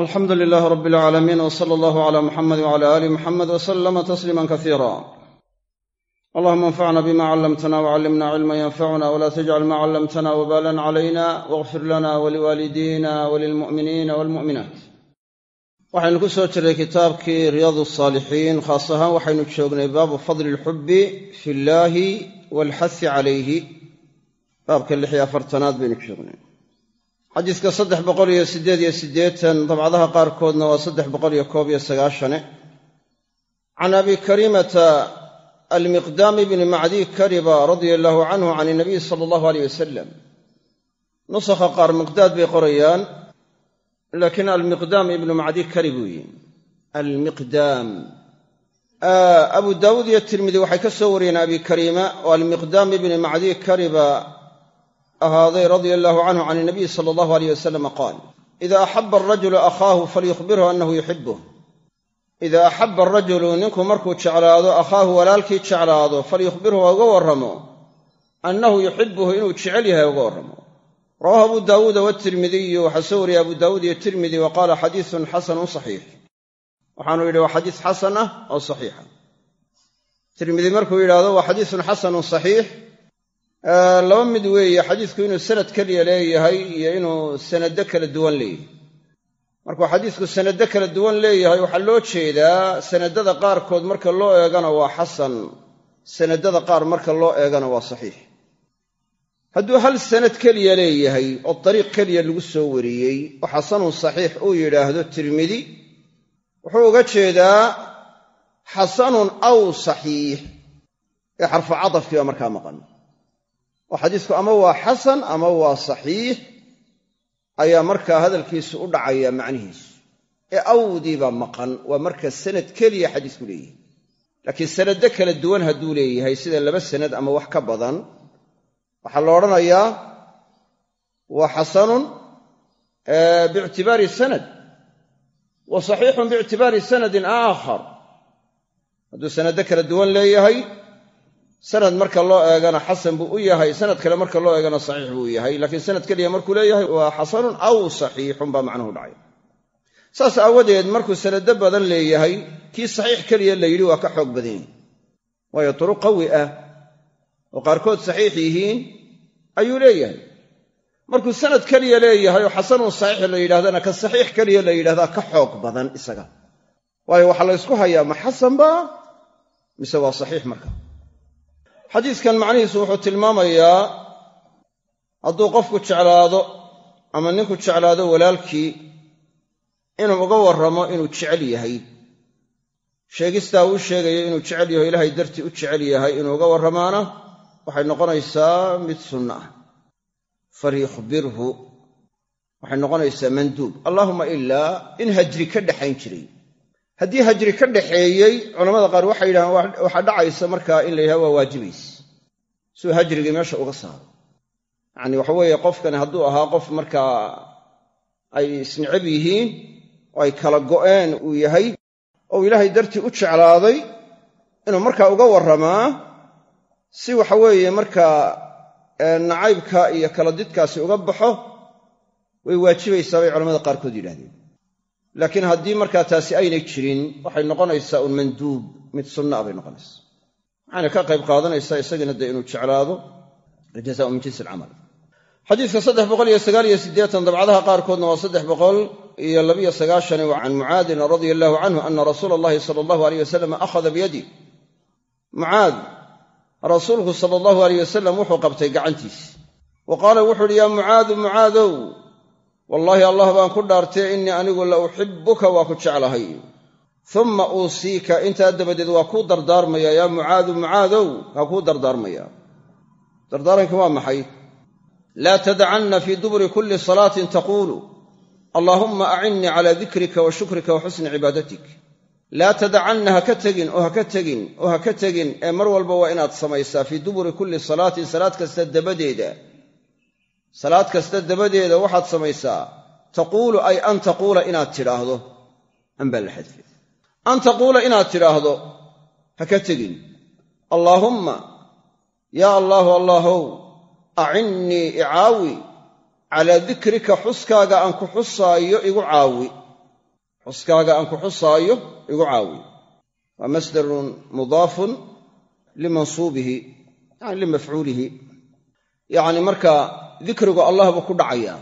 alxamdu lilaah rab alcaalamiin w sala allahu cala muxamedi wcala aali muxamed w salama tasliima kasiira allahuma anfacna bima callamtana wcallimna cilma yanfacuna wla tajcal ma callamtana wbalan calayna wاغfir lana waliwaalidiina walilmu'miniina walmu'minaat waxaynu ku soo jirray kitaabkii riyaad saalixiin khaas ahaan waxaynu joognay baabu fadli alxubbi fi llaahi walxasi calayhi baabka lix xadiiska saddex boqol iyo siddeed iyo siddeetan dabcadaha qaarkoodna waa saddex boqol iyo koob iyo sagaashane can abi karimata almiqdaami bni macdi kariba radia allaahu canhu can inabiy sala allahu aleyh wasalam nusakha qaar miqdaad bay qorayaan laakiin almiqdaam ibnu macdi karib weeye almiqdaam. Abu daawuud iyo tirmidi waxay ka soo wariyeen abi kariima oo almiqdaam ibni macdi kariba ahaaday radia allaahu canhu can inabiy sala allahu aleyh wasalam qaal ida axaba arajulu akhaahu falyukhbirhu annahu yuxibuh ida axaba arajulu ninku markuu jeclaado akhaahu walaalkii jeclaado falyukhbirhu ha uga warramo. Annahu yuxibuhu inuu jecel yahay uga warramo. Rawahu abu daawuuda watirmidiyu waxaa soo wariyey abu daawuud iyo tirmidi wa qaala xadiisun xasanun saxiix. Waxaanu yidhi waa xadiis xasan ah oo saxiixa. Markuu yidhaahdo waa xadiisun xasanun laba mid weeye xadiisku inuu sanad keliya leeyahay iyo inuu sanado kala duwan leeyahay. Markuu xadiisku sanado kala duwan leeyahay waxaa loo jeedaa sanadada qaarkood marka loo eegana waa xasan sanadada qaar marka loo eegana waa saxiix. Hadduu hal sanad keliya leeyahay oo dariiq keliya lagu soo wariyey oo xasanun saxiix uu yidhaahdo tirmidi wuxuu uga jeedaa xasanun aw saxiix. Ee xarfu cadafkii baa markaa maqan oo xadiisku ama waa xasan ama waa saxiix ayaa markaa hadalkiisu u dhacaya macnihiisu. Ee awdii baa maqan waa marka sanad keliya xadiisku leeyahay. Laakiin sanado kala duwan hadduu leeyahay sida laba sanad ama wax ka badan waxaa la odhanayaa waa xasanun biictibaari sanad wa saxiixun biictibaari sanadin aakhar. Hadduu sanado kala duwan leeyahay sanad marka loo eegana xasan buu u yahay sanad kale marka loo eegana saxiix buu yahay laakiin sanad keliya markuu leeyahay waa xasanun aw saxiixun baa macnuhu dhacay. Saas aawadeed markuu sanado badan leeyahay kii saxiix keliya la yidhi waa ka xoog badan yahi waayo turuq qawi ah oo qaarkood saxiix yihiin ayuu leeyahay. Markuu sanad keliya leeyahay oo xasanun saxiix la yidhahdana ka saxiix keliya la yidhahdaa ka xoog badan isaga. Waayo waxaa la ysku hayaa ma xasanba mise waa saxiix marka xadiiskan macnihiisu wuxuu tilmaamayaa hadduu qofku jeclaado ama ninku jeclaado walaalkii inuu uga warramo inuu jecel yahay. Sheegistaa uu sheegayo inuu jecel yaho ilaahay dartii u jecel yahay inuu uga warramaana waxay noqonaysaa mid sunno ah. Falyukhbirhu waxay noqonaysaa manduub. Allaahuma ilaa in hajri ka dhaxayn jiray haddii hajri ka dhaxeeyey culamada qaar waxay yidhahaan waxaa dhacaysa markaa in la yidhaha waa waajibayse suu hajrigii meesha uga saaro. Yacni waxa weeye qofkani hadduu ahaa qof markaa ay isnicab yihiin oo ay kala go'een uu yahay ou ilaahay dartii u jeclaaday inuu markaa uga warramaa si waxa weeye markaa nacaybka iyo kala didkaasi uga baxo way waajibaysaa bay culamada qaarkood yidhahdeen laakiin haddii markaa taasi aynay jirin waxay noqonaysaa un manduub mid sunna a bay noqonaysaa. Waxayna ka qayb qaadanaysaa isagina dee inuu jeclaado aljazaau min jinsi alcamal. Xadiiska saddex boqol iyo sagaal iyo siddeetan dabcadaha qaarkoodna waa saddex boqol iyo labiyo sagaashani wa can mucaadin radia allahu canhu ana rasuula allahi sala allahu aleyh wasalam akhada biyadi. Mucaad rasuulku sala allahu aleyh wasalam wuxuu qabtay gacantiisi wa qaala wuxu uhi yaa mucaadu mucaadow wallaahi allah baan ku dhaartay innii anigu la uxibuka waa ku jeclahay. Umma uusiika intaa dabadeed waa kuu dardaarmaya yaa mucaadu mucaadow waa kuu dardaarmaya. Dardaaranki waa maxay? Laa tadacanna fii duburi kulli salaatin taquulu. Allaahumma acinnii calaa dikrika wa shukrika wa xusni cibaadatik. Laa tadacanna ha ka tegin oo ha ka tegin oo ha ka tegin ee mar walba waa inaad samaysaa fii duburi kulli salaatin salaad kasta dabadeeda salaad kasta dabadeeda waxaad samaysaa taquulu ay an taquula inaad tidhaahdo. Anbaa la xadfay an taquula inaad tidhaahdo ha ka tegin. Allaahumma yaa allaahu allaahow acinnii icaawi calaa dikrika xuskaaga aan ku xusaayo igu caawi. Xuskaaga aan ku xusaayo igu caawi. Waa masdarun mudaafun limansuubihi yani limafcuulihi yacni marka dikrigu allah buu ku dhacayaa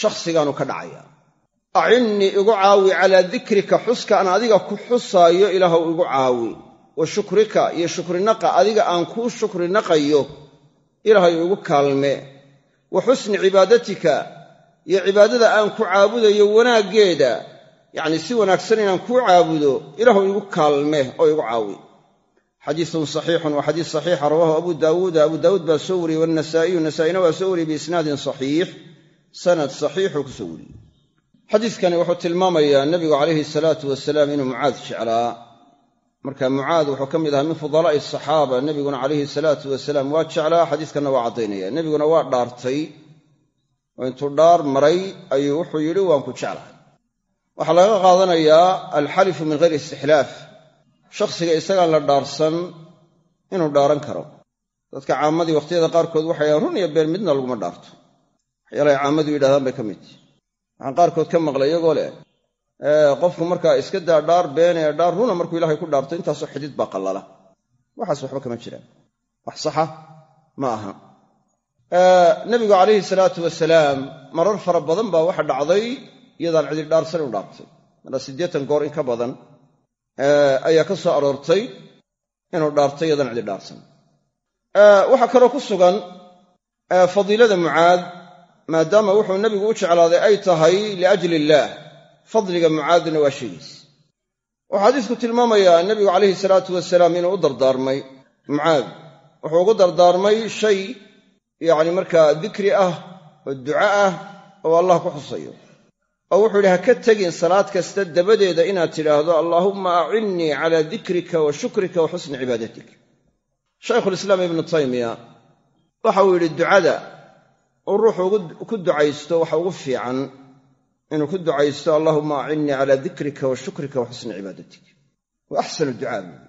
shakhsigaanu ka dhacayaa acinnii igu caawi calaa dikrika xuska aan adiga ku xusaayo ilaahuw igu caawi. Wa shukrika iyo shukrinaqa adiga aan kuu shukrinaqayo ilaahay igu kaalme. Wa xusni cibaadatika iyo cibaadada aan ku caabudayo wanaaggeeda yacni si wanaagsan inaan kuu caabudo ilaahu igu kaalme oo igu caawi xadiisun saxiixun waa xadiis saxiixa rawaahu abu daawuuda abu daawuud baa soo wariyey wanasaa'iyu nasaa'ina waa soo wariyey biisnaadin saxiix sanad saxiixuu ku soo wariyey. Xadiiskani wuxuu tilmaamayaa nebigu calayhi salaatu wasalaam inuu mucaad jeclaa. Marka mucaad wuxuu ka mid ahaa min fudalaa'i asaxaaba nebiguna calayhi salaatu wasalaam waa jeclaa xadiiskanna waa caddaynaya. Nebiguna waa dhaartay oo intuu dhaar maray ayuu wuxuu yidhi waan ku jeclahay waxaa laga qaadanayaa alxalifu min hayri istixlaaf shakhsiga isagaan la dhaarsan inuu dhaaran karo. Dadka caammadii wakhtiyada qaarkood waxay run iyo been midna laguma dhaarto. Waxyaalahay caammadu yidhahdaan bay ka mid tihi waxaan qaarkood ka maqlay iyagoo leh qofku markaa iska daa dhaar beenee dhaar runa markuu ilaahay ku dhaarto intaasoo xidid baa qallala. Waxaas waxba kama jiraan. Wax saxa ma aha. Nebigu calayhi salaatu wasalaam marar fara badan baa waxa dhacday iyadaan cidi dhaarsan u dhaartay. Mara siddeetan goor in ka badan ayaa ka soo aroortay inuu dhaartay iyadaan cidi dhaarsan. Waxaa kaloo ku sugan fadiilada mucaad maadaama wuxuu nebigu u jeclaaday ay tahay liajli illaah fadliga mucaadna waa sheegiis wuxuu xadiisku tilmaamayaa nebigu calayhi salaatu wasalaam inuu u dardaarmay mucaad. Wuxuu ugu dardaarmay shay yacni markaa dikri ah oo duca ah oo allah ku xusayo oo wuxuu yidhi ha ka tegin salaad kasta dabadeeda inaad tidhaahdo allaahumma acinnii calaa dikrika wa shukrika wa xusni cibaadatik shaykhulislaam ibnu taymiya waxa uu yidhi ducada uu ruuxu ku ducaysto waxa ugu fiican inuu ku ducaysto allaahumma acinnii calaa dikrika wa shukrika wa xusni cibaadatik wa axsanu ducaa buu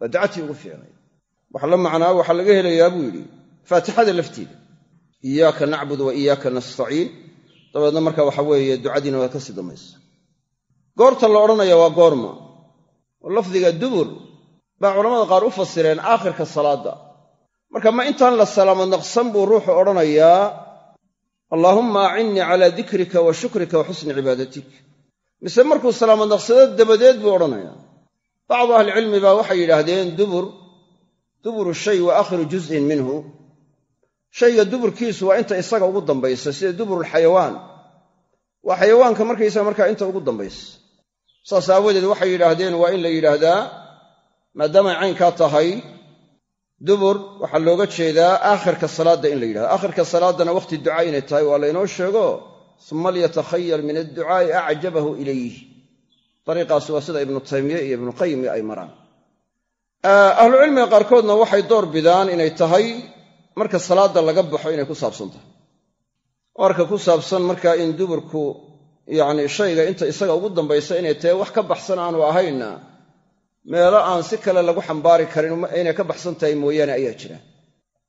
waa ducatii ugu fiicnay. Wax la macnaa waxaa laga helayaa buu yidhi faatixada lafteeda iyaaka nacbud wa iyaaka nastaciin dabeedna marka waxa weeye ducadiina waa ka sii dambaysa. Goorta la odhanaya waa goorma. Oo lafdiga dubur. Baa culamada qaar u fasireen aakhirka salaadda. Marka ma intaan la salaamo naqsan buu ruuxu odhanayaa allaahumma acinnii calaa dikrika wa shukrika wa xusni cibaadatik. Mise markuu salaamo naqsado dabadeed buu odhanayaa. Bacdu ahlicilmi baa waxay yidhaahdeen dubur. Duburu shay wa aakhiru juz'in minhu shayga duburkiisu waa inta isaga ugu dambaysa sida duburulxayawaan. Waa xayawaanka markaysaga markaa inta ugu dambaysa. Saas aawadeed waxay yidhaahdeen waa in la yidhaahdaa maadaamay caynkaa tahay dubur waxaa looga jeedaa aakhirka salaadda in la yidhahdo. Aakhirka salaaddana wakhti ducaa inay tahay waa laynoo sheego suma lyatakhayar min adducaa'i acjabahu ilayh dariiqaasi waa sida ibnu taymiye iyo ibnuqayim ay maraan. Ahlucilmiga qaarkoodna waxay door bidaan inay tahay marka salaadda laga baxo inay ku saabsan tahay marka ku saabsan marka in duburku yacni shayga inta isaga ugu dambaysa inay tahay wax ka baxsan aanu ahaynna meelo aan si kale lagu xambaari karin inay ka baxsan tahay mooyaane ayaa jira.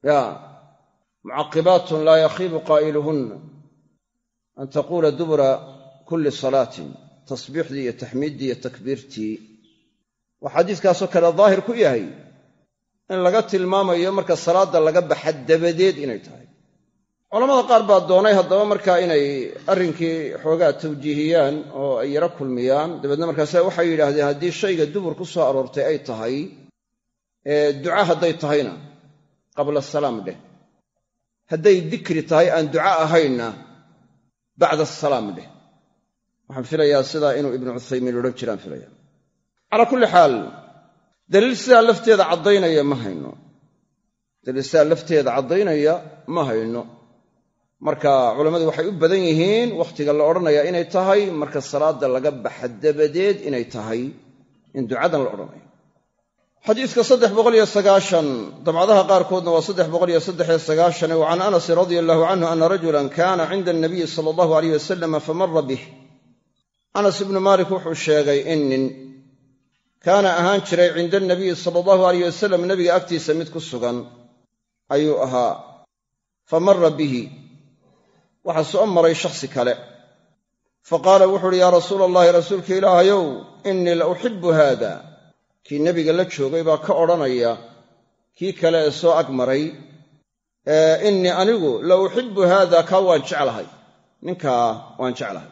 Ya mucaqibaatun laa yakhiibu qaa'iluhunna an taquula dubura kulli salaatin tasbiixdii iyo taxmiiddii iyo takbiirtii. Waa xadiiskaasoo kale daahir ku yahay in laga tilmaamayo marka salaadda laga baxa dabadeed inay tahay. Culamada qaar baa doonay haddaba markaa inay arrinkii xoogaa tawjiihiyaan oo ay yaro kulmiyaan dabeedna markaase waxay yidhaahdeen haddii shayga dubur ku soo aroortay ay tahay duca hadday tahayna qabla salaam dheh. Hadday dikri tahay aan duca ahaynna bacda asalaam dheh. Waxaan filayaa sidaa inuu ibnu cuthaymiin odhan jiraan filaya calaa kulli xaal daliil sidaa lafteeda caddaynaya ma hayno. Daliil sidaa lafteeda caddaynaya ma hayno. Marka culammadu waxay u badan yihiin wakhtiga la odhanaya inay tahay marka salaadda laga baxa dabadeed inay tahay in ducadan la odhanayo. Xadiiska saddex boqoliyo sagaashan dabcadaha qaarkoodna waa saddex boqoliyo saddexiyo sagaashan wa can anasin radia allahu canhu ana rajulan kana cinda anabiyi sala allahu aleyh wasalam famara bih. Anas ibnu maalik wuxuu sheegay in nin kaana ahaan jiray cinda anabiyi sala allahu aleyh wasalam nebiga agtiisa mid ku sugan. Ayuu ahaa fa mara bihi. Waxaa soo maray shakhsi kale. Faqaala wuxu uhi yaa rasuula allahi rasuulka ilaahayow innii la uxibu haada kii nebiga la joogay baa ka odhanaya kii kale ee soo ag maray innii anigu la uxibu haada kaa waan jeclahay. Ninkaa waan jeclahay.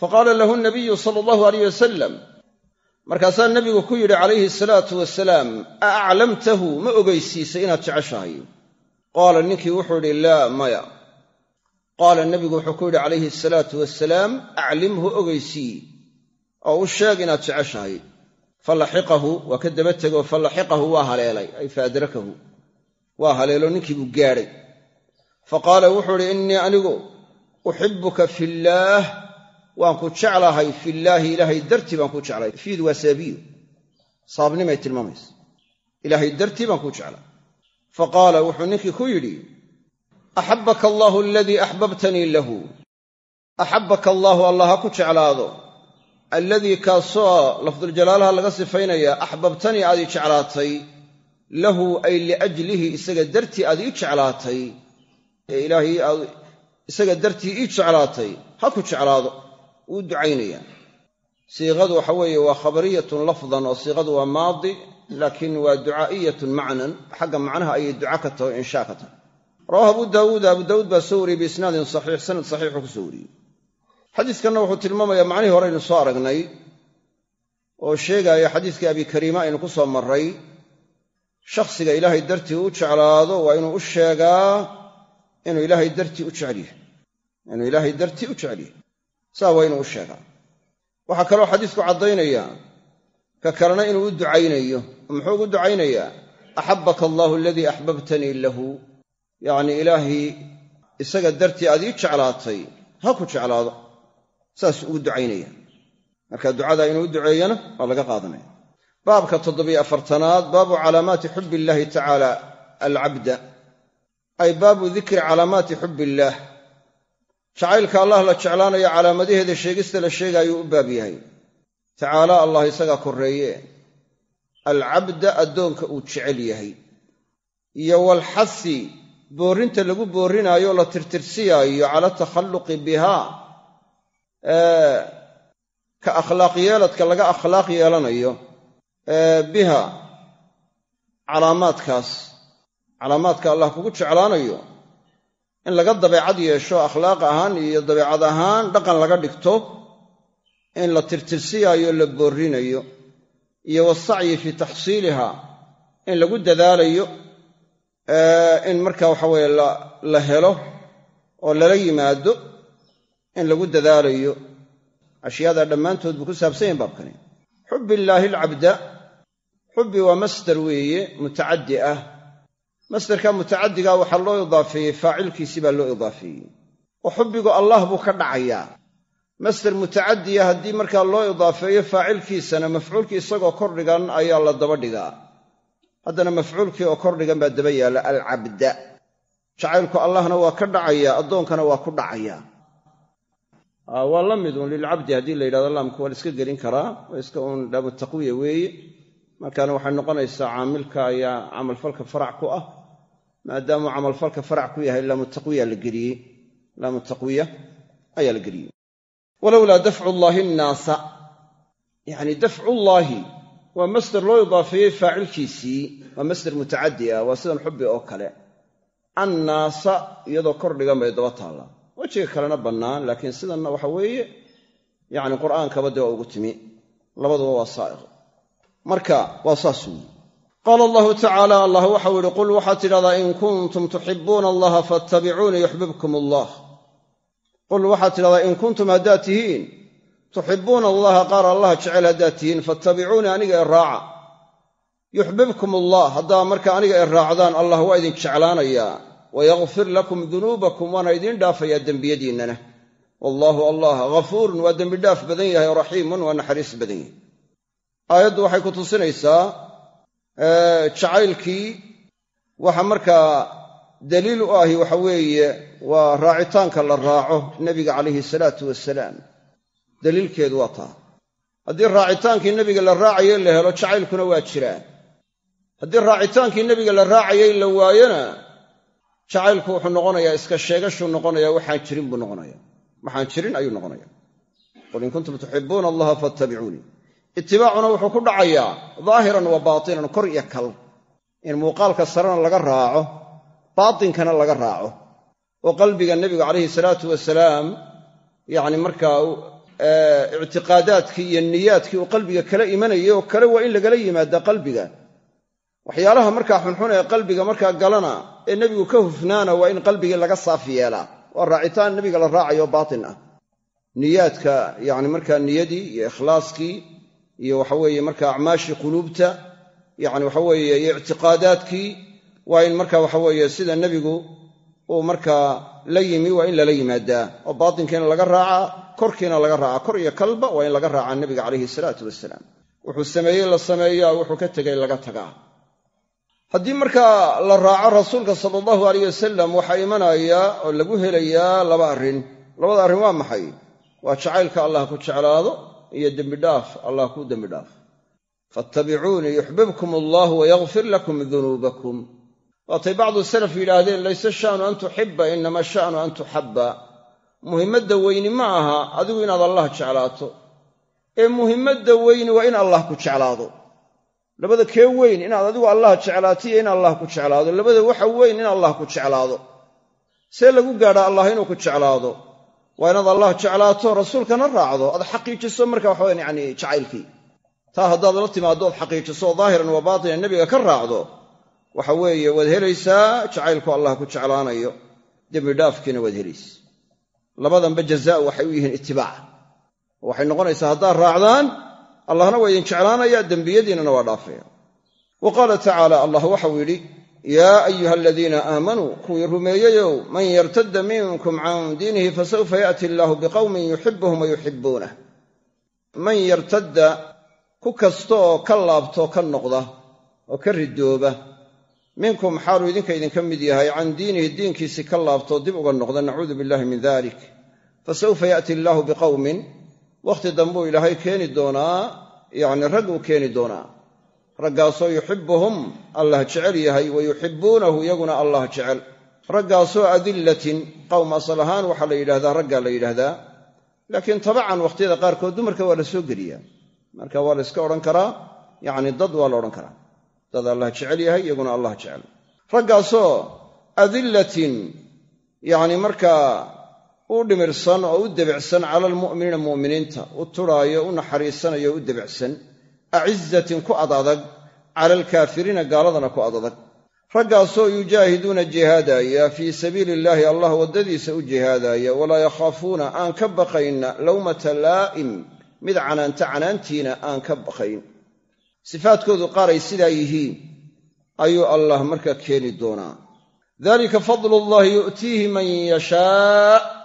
Faqaala lahu nabiyu sala allahu alayh wasalam markaasaa nebigu ku yidhi calayhi salaatu wasalaam a aclamtahu ma ogeysiisay inaad jeceshahay. Qaala ninkii wuxuu yidhi laa maya. Qaala nebigu wuxuu ku yidhi calayhi asalaatu wasalaam aclimhu ogeysii oo u sheeg inaad jeceshahay. Falaxiqahu waa ka daba tegoo falaxiqahu waa haleelay ay faadrakahu waa haleelo ninkii buu gaadhay. Fa qaala wuxuu idhi innii anigu uxibuka fillaah waan ku jeclahay fillaahi ilaahay dartii baan ku jeclay fiid waa saabiyo saabnimay tilmaamaysa ilaahay dartii baan ku jeclay fa qaala wuxuu ninkii ku yidhi axabbaka allaahu aladii axbabtanii lahu. Axabbaka allaahu allah ha ku jeclaado. Alladii kaasoo lafduljalaalaha laga sifaynaya axbabtanii aad ii jeclaatay. Lahu ay liajlihi isaga dartii aad ii jeclaatay. Ee ilaahay aad isaga dartii ii jeclaatay. Ha ku jeclaado wuu ducaynayaa siiqadu waxa weeye waa khabariyatun lafdan oo siiqadu waa maadi laakiin waa ducaa'iyatun macnan. Xagga macnaha ayay duca ka tahay o inshaa ka tahay. Rawahu abu daawuud abu daawuud baa soo wariyey biisnaadin saxiix sanad saxiixuu ku soo wariyey. Xadiiskanna wuxuu tilmaamayaa macnihii hore aynu soo aragnay oo sheegaya xadiiskii abi kariima aynu ku soo marray shakhsiga ilaahay dartii u jeclaado waa inuu u sheegaa inuu ilaahay dartii u jecel yahay. Inuu ilaahay dartii u jecel yahay saa waa inuu u sheegaa. Waxaa kaloo xadiisku caddaynaya ka kalena inuu u ducaynayo muxuu ugu ducaynayaa axabbaka allaahu aladii axbabtanii lahu. Yacnii ilaahay isaga dartii aad ii jeclaatay ha ku jeclaado. Saasuu ugu ducaynaya marka ducadaa inuu u duceeyana waa laga qaadanaya. Baabka toddobiyo afartanaad baabu calaamaati xubbi illaahi tacaala alcabda. Ay baabu dikri calaamaati xubbi illaah jacaylka allah la jeclaanayo calaamadaheeda sheegista la sheegaayuu u baab yahay. Tacaala allah isagaa korreeye. Alcabda addoonka uu jecel yahay. Iyo walxasi boorrinta lagu boorrinaayo la tirtirsiyaayo cala takhalluqi bihaa ka akhlaaq yeeladka laga akhlaaq yeelanayo biha. Calaamaadkaas calaamaadka allah kugu jeclaanayo in laga dabeecad yeesho akhlaaq ahaan iyo dabeecad ahaan dhaqan laga dhigto in la tirtirsiyaayo la boorrinayo iyo wasacyi fii taxsiiliha in lagu dadaalayo in marka waxa weeye la helo oo lala yimaado in lagu dadaalayo. Ashyaada dhammaantood buu ku saabsan yahin baabkani. Xubbi illaahi alcabda xubbi waa masdar weeye mutacaddi ah masdarka mutacaddigaa waxaa loo idaafeeyey faacilkiisii baa loo idaafeeyey. Oo xubbigu allah buu ka dhacayaa. Masdar mutacaddiya haddii markaa loo idaafeeyo faacilkiisana mafcuulkii isagoo kordhigan ayaa la daba dhigaa. Haddana mafcuulkii oo kordhigan baa daba yaalla alcabda. Jacaylku allahna waa ka dhacayaa addoonkana waa ku dhacayaa. Waa la midun lilcabdi haddii la yidhahdo laamku waa la iska gelin karaa waa iska uun dhaabu taqwiya weeye markaana waxay noqonaysaa caamilka ayaa camalfalka farac ku ah maadaamuu camalfalka farac ku yahay laamu taqwiya ayaa la geliyey. Walowlaa dafcu llaahi nnaasa. Yacni dafcullaahi waa masdar loo idaafeeyey faacilkiisii waa masdar mutacaddi ah waa sidan xubbi oo kale. Annaasa iyadoo kor dhigan bay daba taallaa. Wejiga kalena bannaan laakiin sidanna waxa weeye yacni qur'aankaba dee ugu timi. Labaduba waa saa'iq. Marka waa saas weyi qaala allahu tacaala allah waxau yihi qul waxaad tidhahdaa in kuntum tuxibuuna allaha faatabicuunii yuxbibkum allah qul waxaad tidhahdaa in kuntum haddaad tihiin tuxibuuna allaha qaar allaha jecel haddaad tihiin faatabicuunii aniga i raaca yuxbibkum allah haddaa marka aniga i raacdaan allah waa idin jeclaanayaa wayakfir lakum dunuubakum waana idiin dhaafayaa dembiyadiinnana wallaahu allah ghafuurun waa dembidhaaf badan yahay raxiimun waa naxariis badan yahay aayaddu waxay ku tusinaysaa jacaylkii waxa markaa daliil u ahi waxa weeye waa raacitaanka la raaco nebiga calayhi salaatu wasalaam daliilkeedu waa taa. Haddii raacitaankii nebiga la raacayay la helo jacaylkuna waa jiraa haddii raacitaankii nebiga la raacayay la waayona jacaylku wuxuu noqonayaa iska sheegashuu noqonayaa waxaan jirin buu noqonaya waxaan jirin ayuu noqonaya qul in kuntum tuxibuuna allaha fattabicuunii itibaacuna wuxuu ku dhacayaa daahiran wa baatinan kor iyo kal. In muuqaalka sarena laga raaco baatinkana laga raaco. Oo qalbiga nebiga calayhi salaatu wasalaam yacni markaa ictiqaadaadkii iyo niyaadkii uu qalbiga kala imanayay oo kale waa in lagala yimaadaa qalbiga. Waxyaalaha markaa xunxun ee qalbiga markaa galana ee nebigu ka hufnaana waa in qalbigii laga saaf yeelaa waa raacitaan nebiga la raacayo baatin ah. Niyaadka yacni markaa niyadii iyo ikhlaaskii iyo waxaweeye markaa acmaashii quluubta yacni waxaweeye iyo ictiqaadaadkii waa in marka waxaweeye sida nebigu uu markaa la yimi waa in lala yimaadaa. Oo baatinkiina laga raacaa korkiina laga raacaa kor iyo kalba waa in laga raacaa nebiga calayhi salaatu wasalaam wuxuu sameeyey la sameeyaa wuxuu ka tegay laga tagaa. Haddii markaa la raaco rasuulka sala allahu alayh wasalam waxaa imanaya oo lagu helayaa laba arrin. Labada arrin waa maxay? Waa jacaylka allah ku jeclaado iyo dembidhaaf allah ku dembidhaaf fattabicuunii yuxbibkum allahu wayakfir lakum dunuubakum waatay bacdu salaf yidhaahdeen layse sha'nu an tuxiba inama sha'nu an tuxabba muhimmadda weyni ma aha adigu inaad allah jeclaato. Ee muhimmadda weyni waa in allah ku jeclaado. Labada kee weyn inaad adigu allah jeclaato iyo in allah ku jeclaado. Labada waxa weyn in allah ku jeclaado. See lagu gaadhaa allah inuu ku jeclaado waa inaad allah jeclaato rasuulkana raacdo. Aad xaqiijiso marka waxaweyan yani jacaylkii. Taa haddaad la timaaddo ood xaqiijiso daahiran wa baatinan nebiga ka raacdo waxa weeye waad helaysaa jacaylku allah ku jeclaanayo. Dembidhaafkiina waad helaysa. Labadanba jazaa waxay u yihiin itibaac waxay noqonaysaa haddaad raacdaan allahna waa idin jeclaanaya dembiyadiinana waa dhaafaya. Wa qaala tacaala allah waxau yidhi yaa ayuha aladiina aamanuu kuwii rumeeyeyow man yartadda minkum can diinihi fasawfa yaati illaahu biqowmin yuxibuhum wa yuxibuunah man yartadda ku kasta oo ka laabto ka noqda oo ka ridooba minkum xaaluu idinka idinka mid yahay can diinihi diinkiisii ka laabtoo dib uga noqda nacuudu billahi min dalik fasawfa yaati illaahu biqowmin wakhti dambuu ilaahay keeni doonaa yacni rag uu keeni doonaa raggaasoo yuxibuhum allah jecel yahay wa yuxibuunahu iyaguna allah jecel. Raggaasoo adillatin qowm asal ahaan waxaa la yidhahdaa raggaa la yidhaahdaa laakiin tabacan wakhtiyada qaarkood dumarka waa la soo geliyaa. Marka waa la iska odhan karaa yacni dad waa la odhan karaa. Dad allah jecel yahay iyaguna allah jecel. Raggaasoo adillatin yacni markaa u dhimirsan oo u debicsan cala almu'miniina mu'miniinta u turaayo u naxariisanayo o u debicsan acizatin ku adadag cala alkaafiriina gaaladana ku adadag. Raggaasoo yujaahiduuna jihaadaaya fii sabiili illaahi allah waddadiisa u jihaadaaya walaa yakhaafuuna aan ka baqayna lawmata laa'im mid canaanta canaantiina aan ka baqayn. Sifaadkoodu qaaray sidaa yihiin ayuu allah markaa keeni doonaa. Dalika fadlu llahi yu'tiihi man yashaa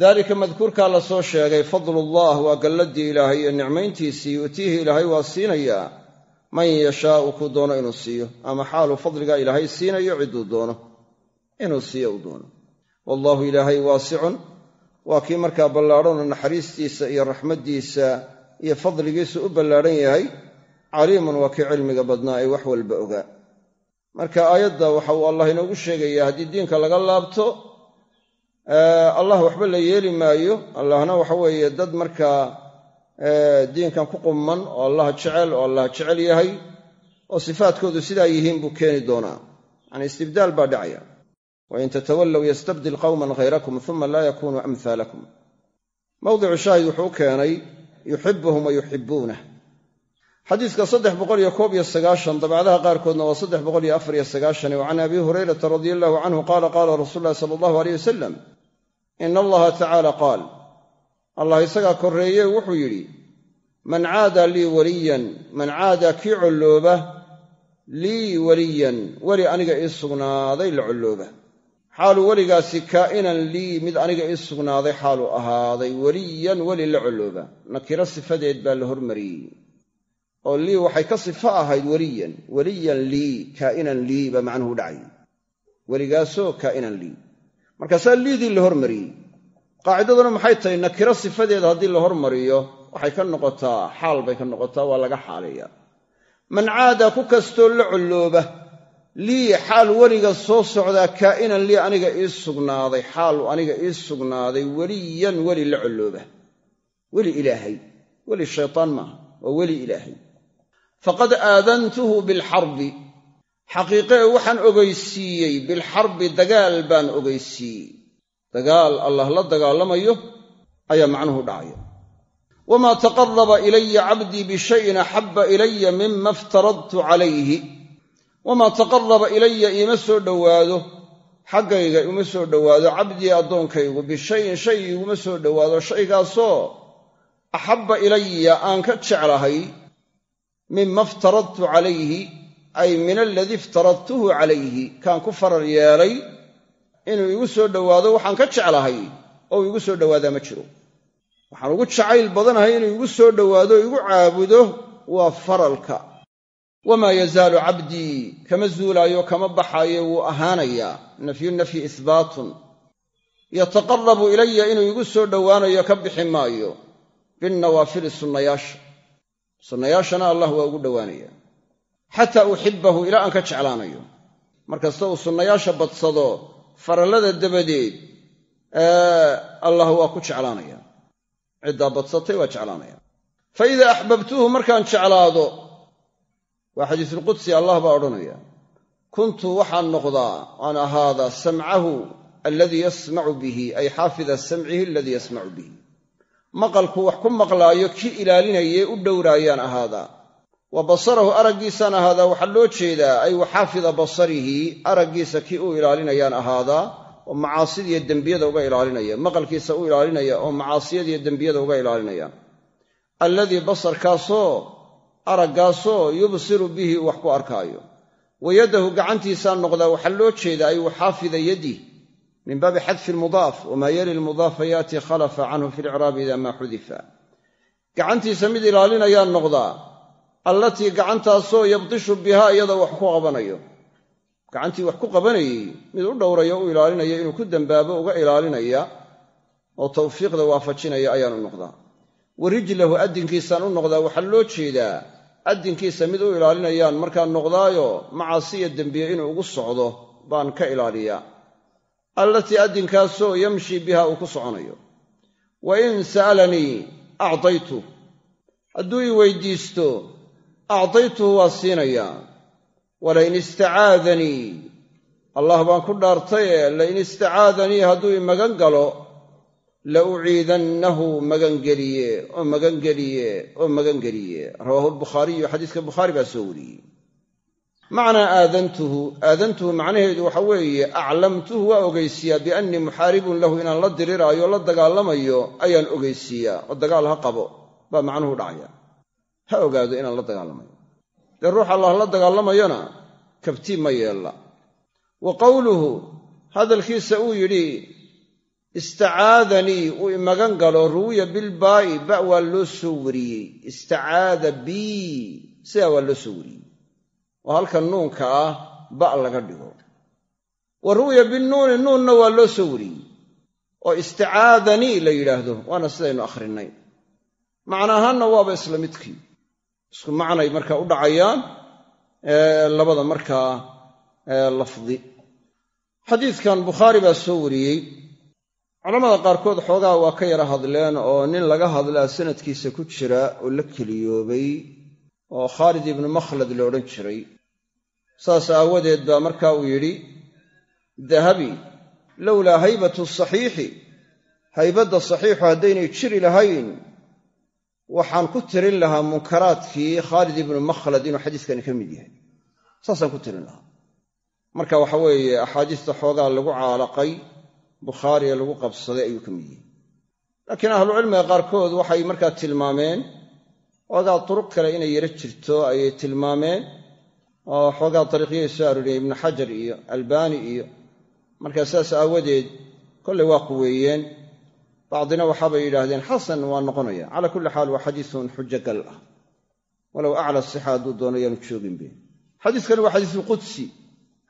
daalika madkuurkaa la soo sheegay fadlullah waa galladii ilaahay iyo nicmayntiisii yu'tiihi ilaahay waa siinayaa man yashaau kuu doono inuu siiyo. Ama xaaluu fadligaa ilaahay siinayo cidduu doono inuu siiyo uu doono. Wallaahu ilaahay waasicun waa kii markaa ballaadhanoo naxariistiisa iyo raxmaddiisa iyo fadligiisu u ballaadhan yahay caliimun waa kii cilmiga badnaa ee wax walba ogaa marka aayadda waxa uu allah inoogu sheegayaa haddii diinka laga laabto allah waxba la yeeli maayo. Allahna waxa weeye dad markaa diinkan ku qumman oo allah jecel oo allah jecel yahay oo sifaadkoodu sidaa yihiin buu keeni doonaa. Yacni istibdaal baa dhacaya. Wain tatawallow yastabdil qawman hayrakum uma laa yakunuu amhaalakum mawdicu shaahid wuxuu keenay yuxibuhum wa yuxibuunah xadiiska saddex boqol iyo koob iyo qaarkoodna waa saddex boqol iyo afar iyo sagaashan wa can abi hurayrata radia allahu canhu qaala qaala rasuulu llahi sala allahu aleyh wasalam ina allaha tacaala qaal allah isagaa korreeye wuxuu yidhi man caada lii waliyan man caada kii collooba lii waliyan weli aniga ii sugnaaday la collooba xaaluu weligaasi kaa'inan lii mid aniga ii sugnaaday xaaluu ahaaday weliyan weli la collooba nakiro sifadeed baa la hormariyey oo lii waxay ka sifo ahayd weliyan weliyan lii kaa'inan lii baa macnuhu dhacay weligaasoo kaa'inan lii markaasaa liidii la hormariyey qaacidaduna maxay tahay? Nakiro sifadeeda haddii la hormariyo waxay ka noqotaa xaal bay ka noqotaa waa laga xaaleeyaa. Man caada ku kastoo la collooba lii xaal weliga soo socdaa kaa'inan lii aniga ii sugnaaday xaalu aniga ii sugnaaday weliyan weli la collooba weli ilaahay weli shaytaan maaha waa weli ilaahay. Faqad aadantuhu bilxarbi xaqiiqee waxaan ogeysiiyey bilxarbi dagaal baan ogeysiiyey dagaal allah la dagaalamayo ayaa macnuhu dhacaya. Wamaa taqaraba ilaya cabdii bishayin axabba ilaya mima iftaradtu calayhi wamaa taqaraba ilaya iima soo dhowaado xaggayga ima soo dhowaado cabdii addoonkaygu bishayin shay iguma soo dhowaado shaygaasoo axabba ilaya aan ka jeclahay mima iftaradtu calayhi ay min aladii iftaradtuhu calayhi kaan ku farar yeelay inuu igu soo dhowaado waxaan ka jeclahay oo igu soo dhowaadaa ma jiro. Waxaan ugu jacayl badanahay inuu igu soo dhowaado igu caabudo waa faralka. Wamaa yazaalu cabdii kama zuulaayo kama baxaayo wuu ahaanayaa nafyu nafyi ihbaatun yataqarabu ilaya inuu igu soo dhowaanayo ka bixi maayo. Binnawaafili sunnayaasha. Sunnayaashana allah waa ugu dhowaanaya xataa uxibahu ilaa aan ka jeclaanayo. Markasta uu sunnayaasha badsado farallada dabadeed allah waa ku jeclaanaya. Ciddaa badsatay waa jeclaanaya. Fa axbabtuhu markaan jeclaado waa xadiisulqudsi allah baa odhanaya kuntu waxaan noqdaa aan ahaadaa samcahu aladii yasmacu bihi ay xaafida samcihi aladii yasmacu bihi. Maqalku wax ku maqlaayo kii ilaalinayee u dhowraayaan ahaadaa wa basarahu araggiisaan ahaadaa waxaa loo jeedaa ay wa xaafida basarihi araggiisa kii u ilaalinayaan ahaadaa oo macaasidiiyo dembiyada uga ilaalinaya maqalkiisa u ilaalinaya oo macaasiyadiiyo dembiyada uga ilaalinaya alladii basarkaasoo araggaasoo yubsiru bihi uu wax ku arkaayo. Wa yadahu gacantiisaan noqdaa waxaa loo jeedaa ay waxaafida yadih min baabi xadfi lmudaaf wamaa yali lmudaafa yaati khalafa canhu fi licraabi ida maa xudifa. Gacantiisa mid ilaalinayaan noqdaa allatii gacantaasoo yabdishu bihaa iyadoo wax ku qabanayo. Gacantii wax ku qabanayey mid u dhowraya u ilaalinaya inuu ku dembaabo uga ilaalinaya oo tawfiiqda waafajinaya ayaanu noqdaa. Wa rijlahu addinkiisaan u noqdaa waxaa loo jeedaa addinkiisa mid u ilaalinayaan markaan noqdaayo macaasiya dembiye inuu ugu socdo baan ka ilaaliyaa. Allatii addinkaasoo yamshii biha uu ku soconayo. Wa in sa'alanii acdaytu. Hadduu ii weydiisto acdaytuhu waa siinayaa walain istacaadanii allah baan ku dhaartaye lain istacaadanii hadduu i magan galo la uciidannahu magangeliye oo magangeliye oo magangeliye rawaahu lbukhaariyu xadiiska bukhaari baa soo wariyey. Macnaa aadantuhu aadantuhu macnaheedu waxa weeye aclamtuhu waa ogeysiiyaa biannii muxaaribun lahu inaan la diriraayo la dagaalamayo ayaan ogeysiiyaa oo dagaal ha qabo baa macnuhu dhacaya ha ogaado inaan la dagaalamayo dee ruux allah la dagaalamayona kabtii ma yeella. Wa qowluhu hadalkiisa uu yidhi istacaadanii uu imagan galo ruwiya bilbaa'i ba waa loo soo wariyey. Istacaada bii sidaa waa loo soo wariyey. Oo halka nuunka ah ba laga dhigo. Wa ruwiya binnuuni nuunna waa loo soo wariyey. Oo istacaadanii la yidhaahdo waana sidaynu akhrinnay macna ahaanna waaba isla midkii isku macnay markaa u dhacayaan labada markaa lafdi. Xadiidkan bukhaari baa soo wariyey. Culamada qaarkood xoogaa waa ka yara hadleen oo nin laga hadlaa sanadkiisa ku jira oo la keliyoobay oo khaalid ibnu makhlad la odhan jiray. Saas aawadeed baa marka uu yidhi dahabi lowlaa haybatu saxiixi haybadda saxiixu haddaynay jiri lahayn waxaan ku tirin lahaa munkaraadkii khaalid ibnu makhlad inuu xadiiskani ka mid yahay. Saasaan ku tirin lahaa. Marka waxa weeye axaadiista xoogaa lagu caalaqay bukhaari lagu qabsaday ayuu ka mid yahay. Laakiin ahlucilmiga qaarkood waxay markaa tilmaameen xoogaa turuq kale inay yaro jirto ayay tilmaameen oo xoogaa dariiqyay soo arooriyeen ibnu xajar iyo albaani iyo markaa saas aawadeed kolley waa quweeyeen bacdina waxaabay yidhaahdeen xasan waa noqonaya calaa kulli xaal waa xadiisun xujo gal ah walow acla sixa hadduu doono yaanu jooginbe xadiiskani waa xadiisulqudsi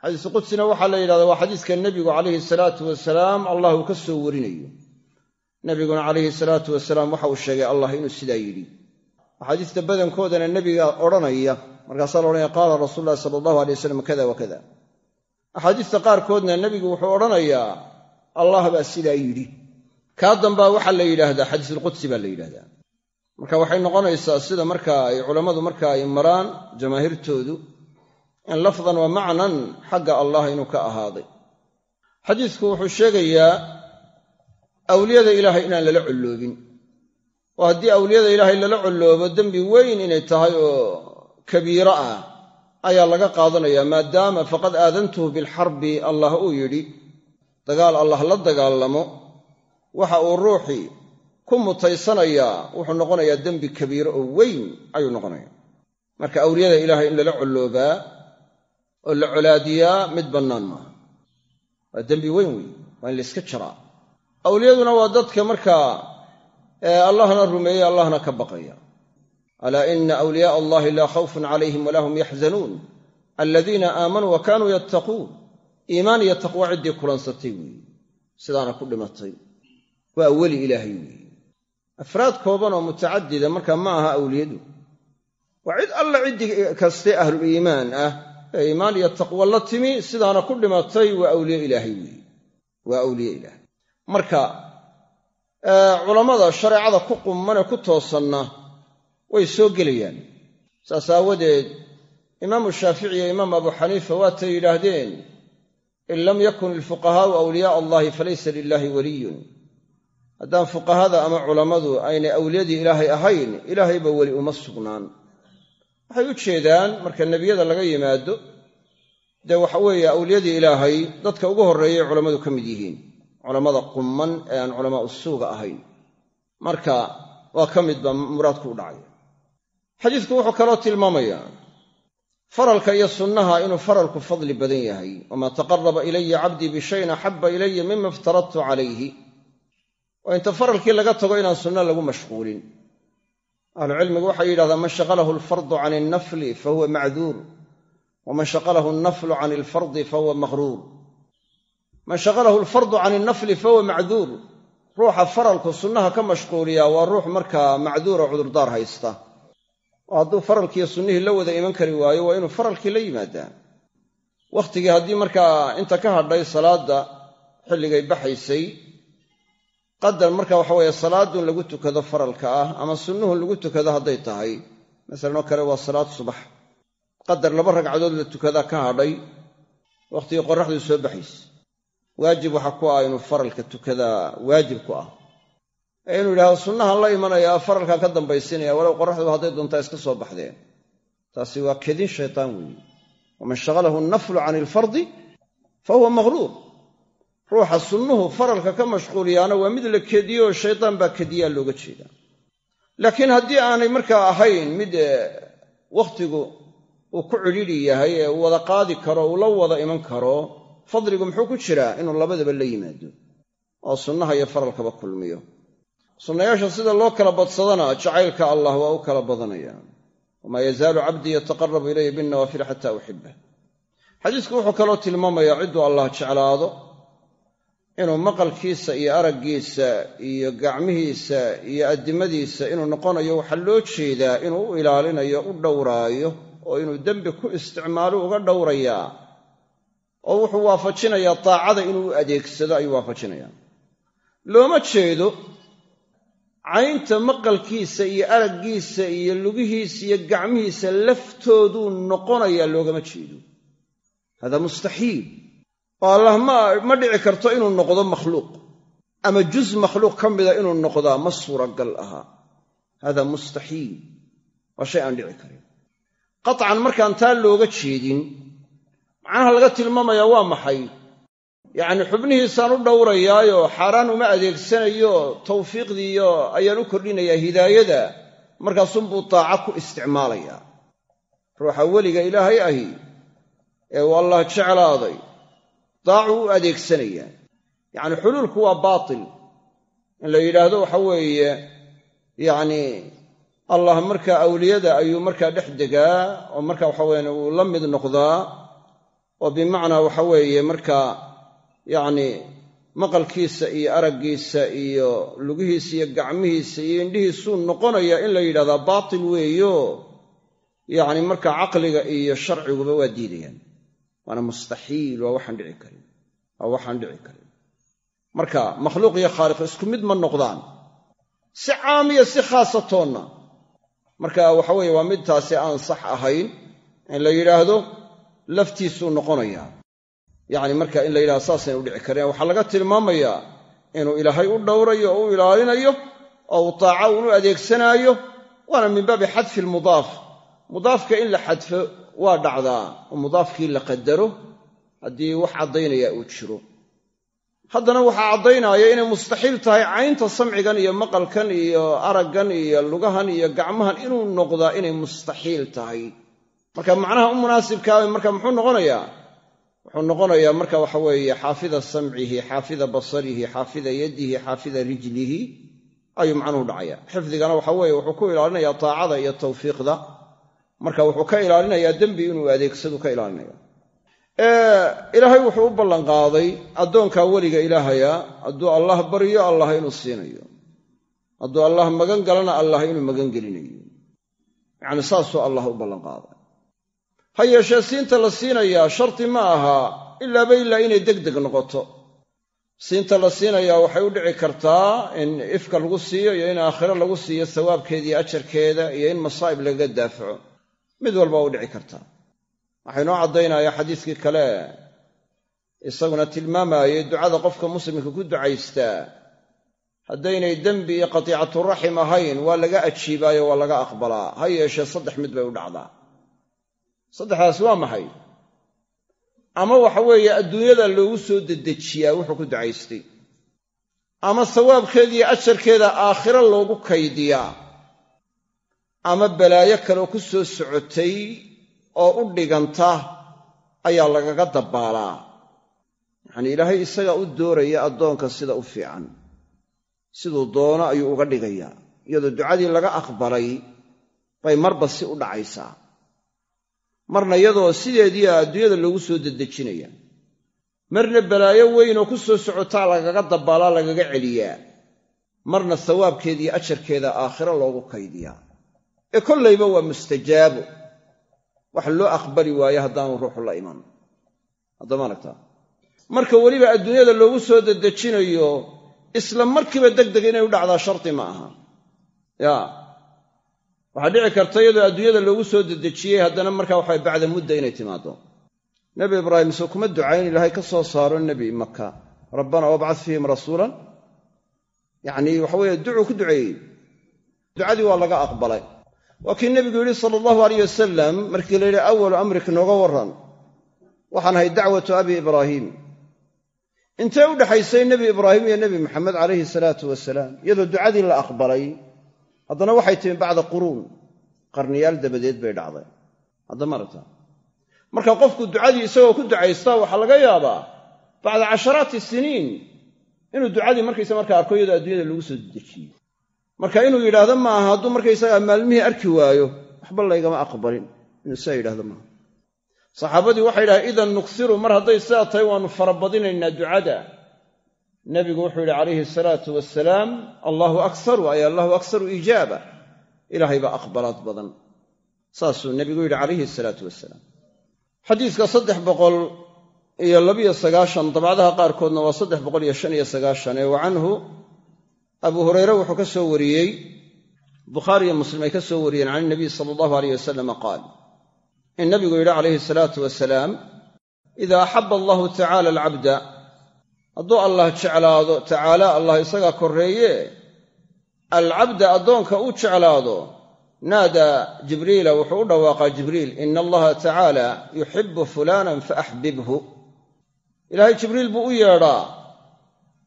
xadiisuqudsina waxaa la yidhahdaa waa xadiiska nebigu calayhi salaatu wasalaam allah uu ka soo warinayo nebiguna calayhi salaatu wasalaam waxa uu sheegay allah inuu sidaa yidhi axaadiista badankoodana nebiga odhanaya markaasaa la odhanaya qaala rasuulu sala allahu alay wasalam kada wa axaadiista qaarkoodna nebigu wuxuu odhanayaa allah baa sidaa yidhi kaa dambaa waxaa la yidhaahdaa xadiisulqudsi baa la yidhahdaa marka waxay noqonaysaa sida markaa ay culammadu marka ay maraan jamaahiirtoodu in lafdan wa macnan xagga allah inuu ka ahaaday. Xadiidku wuxuu sheegayaa awliyada ilaahay inaan lala colloobin. Oo haddii awliyada ilaahay lala colloobo dembi weyn inay tahay oo kabiiro ah ayaa laga qaadanayaa maadaama faqad aadantuhu bilxarbi allah uu yidhi dagaal allah la dagaalamo waxa uu ruuxii ku mutaysanayaa wuxuu noqonayaa dembi kabiiro oo weyn ayuu noqonaya marka awliyada ilaahay in lala colloobaa oo la colaadiyaa mid bannaan maaha. Waa dembi weyn wey waa in layska jaraa. Awliyaduna waa dadka markaa allahna rumeeyey allahna ka baqaya. Alaa ina awliyaaa allahi laa khawfun calayhim walaa hum yaxzanuun aladiina aamanuu wa kaanuu yattaquun. Iimaan iyo taqwa ciddii kulansatay weeye sidaana ku dhimatay waa weli ilaahay weeye. Afraad kooban oo mutacadida marka ma aha awliyadu. Waa cid alla ciddii kastee ahluliimaan ah. Ee iimaan iyo taqwo la timi sidaana ku dhimatay waa awliye ilaahay weeye. Waa awliye ilaahay. Marka culammada shareecada ku qummanee ku toosanna way soo gelayaan. Saas aawadeed imaamu shaafici iyo imaam abu xaniifa waatay yidhaahdeen in lam yakun ilfuqahaau awliyaaa allahi falaysa lilaahi waliyun haddaan fuqahada ama culammadu aynay awliyadii ilaahay ahayn ilaahayba weli uma sugnaan. Waxay u jeedaan marka nebiyada laga yimaado dee waxa weeye awliyadii ilaahay dadka ugu horreeyay culammadu ka mid yihiin. Culammada qumman ee aan culamaa usuuga ahayn. Marka waa ka midba muraadku u dhacay. Xadiidku wuxuu kaloo tilmaamayaa faralka iyo sunnaha inuu faralku fadli badan yahay. Wamaa taqaraba ilaya cabdii bishayin axabba ilaya mima iftaradtu calayhi oo inta faralkii laga tago inaan sunno lagu mashquulin. Ahlucilmigu waxay yidhahdaan man shaqalahu alfardu can ilnafli fahuwa macduur waman shaqalahu alnaflu can ilfardi fahuwa maqhruur man shaqalahu alfardu can ilnafli fahuwa macduur ruuxa faralku sunnaha ka mashquuliyaa waa ruux markaa macduura cudurdaar haysta. Oo hadduu faralkiiyo sunnihii la wada iman kari waayo waa inuu faralkii la yimaadaa. Wakhtigii haddii markaa inta ka hadhay salaadda xilligay baxaysay qadar marka waxa weeye salaadun lagu tukado faralka ah ama sunnuhun lagu tukado hadday tahay masalan oo kale waa salaad subax. Qadar laba ragcadood la tukadaa ka hadhay wakhtigii qoraxdu soo baxaysa waajib waxaa ku ah inuu faralka tukadaa waajib ku ah. Inuu yidhahdo sunnahan la imanayaa faralkan ka dambaysinaya walow qoraxdu hadday doontaa iska soo baxdeen. Taasi waa kedin shaytaan weeye waman shaqalahu annaflu can ilfardi fa huwa maqhruur ruuxa sunnuhu faralka ka mashquuliyaana waa mid la kediyo oo shaydaan baa kediyaa looga jeedaa. Laakiin haddii aanay markaa ahayn mid wakhtigu uu ku cidhiidhi yahay ee uu wada qaadi karo uu la wada iman karo fadligu muxuu ku jiraa inuu labadaba la yimaado? Oo sunnaha iyo faralkaba kulmiyo. Sunnayaasha sida loo kala badsadana jacaylka allah waa u kala badanaya. Wamaa yazaalu cabdii yataqarabu ilaya binnawaafili xata uxibah xadiisku wuxuu kaloo tilmaamayaa cidduu allah jeclaado inuu maqalkiisa iyo araggiisa iyo gacmihiisa iyo addimadiisa inuu noqonayo waxaa loo jeedaa inuu u ilaalinayo u dhowraayo oo inuu dembi ku isticmaalo uga dhowrayaa oo wuxuu waafajinayaa daacada inuu u adeegsado ayuu waafajinayaa looma jeedo caynta maqalkiisa iyo araggiisa iyo lugihiisa iyo gacmihiisa laftooduu noqonayaa loogama jeedo. Hada mustaxiil oo allah ma dhici karto inuu noqdo makhluuq. Ama juz makhluuq ka mida inuu noqdaa ma suuragal aha. Hada mustaxiil. Waa shay aan dhici karin. Qaطcan markaan taa looga jeedin macnaha laga tilmaamayaa waa maxay? Yacni xubnihiisaan u dhowrayaayo xaaraan uma adeegsanayo tawfiiqdiiyo ayaan u kordhinayaa hidaayada markaasunbuu daaco ku isticmaalayaa. Ruuxa weliga ilaahay ahi ee uu allah jeclaaday daacuu u adeegsanayaa yacni xuluulku waa baatil. In la yidhaahdo waxa weeye yacni allah markaa awliyada ayuu markaa dhex degaa oo marka waxa weyaan uu la mid noqdaa oo bimacnaa waxa weeye markaa yacni maqalkiisa iyo araggiisa iyo lugihiisa iyo gacmihiisa iyo indhihiisuu noqonaya in la yidhahdaa baatil weeyo. Yacni marka caqliga iyo sharciguba waa diidayaan waana mustaxiil waa waxaan dhici karin waa waxaan dhici karin. Marka makhluuq iyo khaaliq isku mid ma noqdaan. Si caamiya si khaasatoonna. Marka waxa weeye waa mid taasi aan sax ahayn in la yidhaahdo laftiisuu noqonayaa yacni marka in la yidhahdo saasayna u dhici kareen waxaa laga tilmaamayaa inuu ilaahay u dhowrayo oo u ilaalinayo oo uu taaca uunu adeegsanaayo waana min baabi xadfi almudaaf mudaafka in la xadfo waa dhacdaa oo mudaafkii la qadaro haddii wax caddaynaya uu jiro. Haddana waxaa caddaynaya inay mustaxiil tahay caynta samcigan iyo maqalkan iyo araggan iyo lugahan iyo gacmahan inuu noqdaa inay mustaxiil tahay. Marka macnaha u munaasibkaa marka muxuu noqonayaa? Wuxuu noqonayaa marka waxa weeye xaafida samcihi xaafida basarihi xaafida yadihi xaafida rijlihi ayuu macnuhu dhacaya xifdigana waxa weeye wuxuu ku ilaalinayaa taacada iyo tawfiiqda marka wuxuu ka ilaalinayaa dembi inuu adeegsadu ka ilaalinaya. Ilaahay wuxuu u ballanqaaday addoonkaa weliga ilaahaya hadduu allah baryo allah inuu siinayo. Hadduu allah magan galana allah inuu magan gelinayo. Yacni saasuu allah u ballanqaaday. Ha yeeshee siinta la siinayaa sharti ma aha ilaaba ilaa inay degdeg noqoto. Siinta la siinayaa waxay u dhici kartaa in ifka lagu siiyo iyo in aakhiro lagu siiyo sawaabkeeda iyo ajarkeeda iyo in masaa'ib lagaga daafaco mid walba u dhici kartaa waxaa inoo caddaynayaa xadiiskii kale isaguna tilmaamayey ducada qofka muslimka ku ducaystaa haddaynay dembi iyo qatiicaturaxim ahayn waa laga ajiibaayo waa laga aqbalaa. Ha yeeshee saddex mid bay u dhacdaa. Saddexdaas waa maxay? Ama waxa weeye adduunyada loogu soo dedejiyaa wuxuu ku ducaystay. Ama sawaabkeediiyo ajarkeeda aakhiro loogu kaydiyaa ama balaayo kaleo ku soo socotay oo u dhiganta ayaa lagaga dabbaalaa. Yacanii ilaahay isaga u dooraya addoonka sida u fiican. Siduu doono ayuu uga dhigayaa iyadoo ducadii laga aqbalay bay marba si u dhacaysaa. Marna iyadoo sideediia adduunyada loogu soo dedejinaya. Marna balaayo weyn oo ku soo socotaa lagaga dabbaalaa lagaga celiyaa. Marna sawaabkeediiyo ajarkeeda aakhiro loogu kaydiyaa ee kollayba waa mustajaabo wax loo aqbali waayo haddaanu ruuxu la iman. Haddama aragtaa? Marka weliba adduunyada loogu soo dedejinayo isla markiiba degdeg inay u dhacdaa sharti ma aha. Ya waxaa dhici karta iyadoo adduunyada loogu soo dedejiyey haddana markaa waxa bacda mudda inay timaado nebi ibraahim soo kuma ducayn ilaahay ka soo saaro nebi maka rabbana wabcad fiihim rasuulan. Yacnii waxa weeye ducuu ku duceeyey. Ducadii waa laga aqbalay waa kii nebigu yidhi sala allahu alayh wasalam markii la awalu amrik nooga warran waxaan ahay dacwatu abi ibraahiim intee u dhexaysay nebi ibraahim iyo nebi maxamed calayhi salaatu wasalaam? Iyadoo ducadii la aqbalay haddana waxay timi bacda quruun qarniyaal dabadeed bay dhacday. Haddama aragta. Marka qofku ducadii isagoo ku ducaystaa waxaa laga yaabaa bacda casharaati siniin inuu ducadii markaysa markaa arko iyadoo adduunyada lagu soo dejiyo marka inuu yidhaahdo ma aha hadduu markaysagaa maalmihii arki waayo waxba laygama aqbalin. Inuu sidaa yidhahdo maaha. Saxaabadii waxay yidhahdeen idan nuksiru mar hadday sidaa tahay waannu farabadinaynaa ducada. Nebigu wuxuu yidhi calayhi salaatu wasalaam allaahu aksaru ay allahu aksaru ijaaba. Ilaahay baa aqbalaad badan. Saasuu nebigu yidhi calayhi salaatu wasalaam xadiiska saddex boqol iyo labiyo sagaashan dabcadaha qaarkoodna waa saddex boqol iyo shan iyo sagaashan ee wa canhu abu hureyre wuxuu ka soo wariyey bukhaari iyo muslim ay ka soo wariyeen can inabiy sala allahu aleyh wasalama qaal in nabigu yidhi calayhi salaatu wasalaam ida axaba allahu tacala alcabda hadduu allah jeclaado tacaala allah isagaa korreeye alcabda addoonka u jeclaado naadaa jibriila wuxuu u dhawaaqaa jibriil ina allaha tacaala yuxibu fulanan faaxbibhu ilaahay jibriil buu u yeedhaa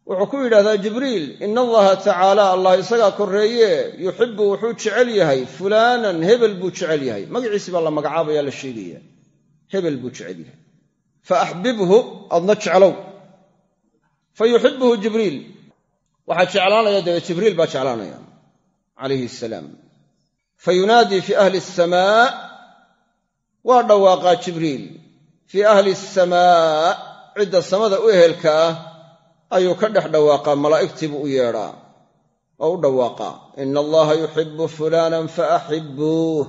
wuxuu ku yidhahdaa jibriil ina allaha tacaala allah isagaa korreeye yuxibu wuxuu jecel yahay fulaanan hebel buu jecel yahay. Magaciisi baa la magacaabaya la sheegaya hebel buu jecel yahay. Fa axbibhu adna jeclow. Fa yuxibuhu jibriil. Waxaa jeclaanaya dee jibriil baa jeclaanaya. Calayhi asalaam fa yunaadii fii ahli asamaa waa dhawaaqaa jibriil. Fii ahli asamaa cidda samada u ehelka ah ayuu ka dhex dhawaaqaa malaa'igtii buu u yeedhaa. Oo u dhawaaqaa ina allaha yuxibu fulaanan fa axibbuuh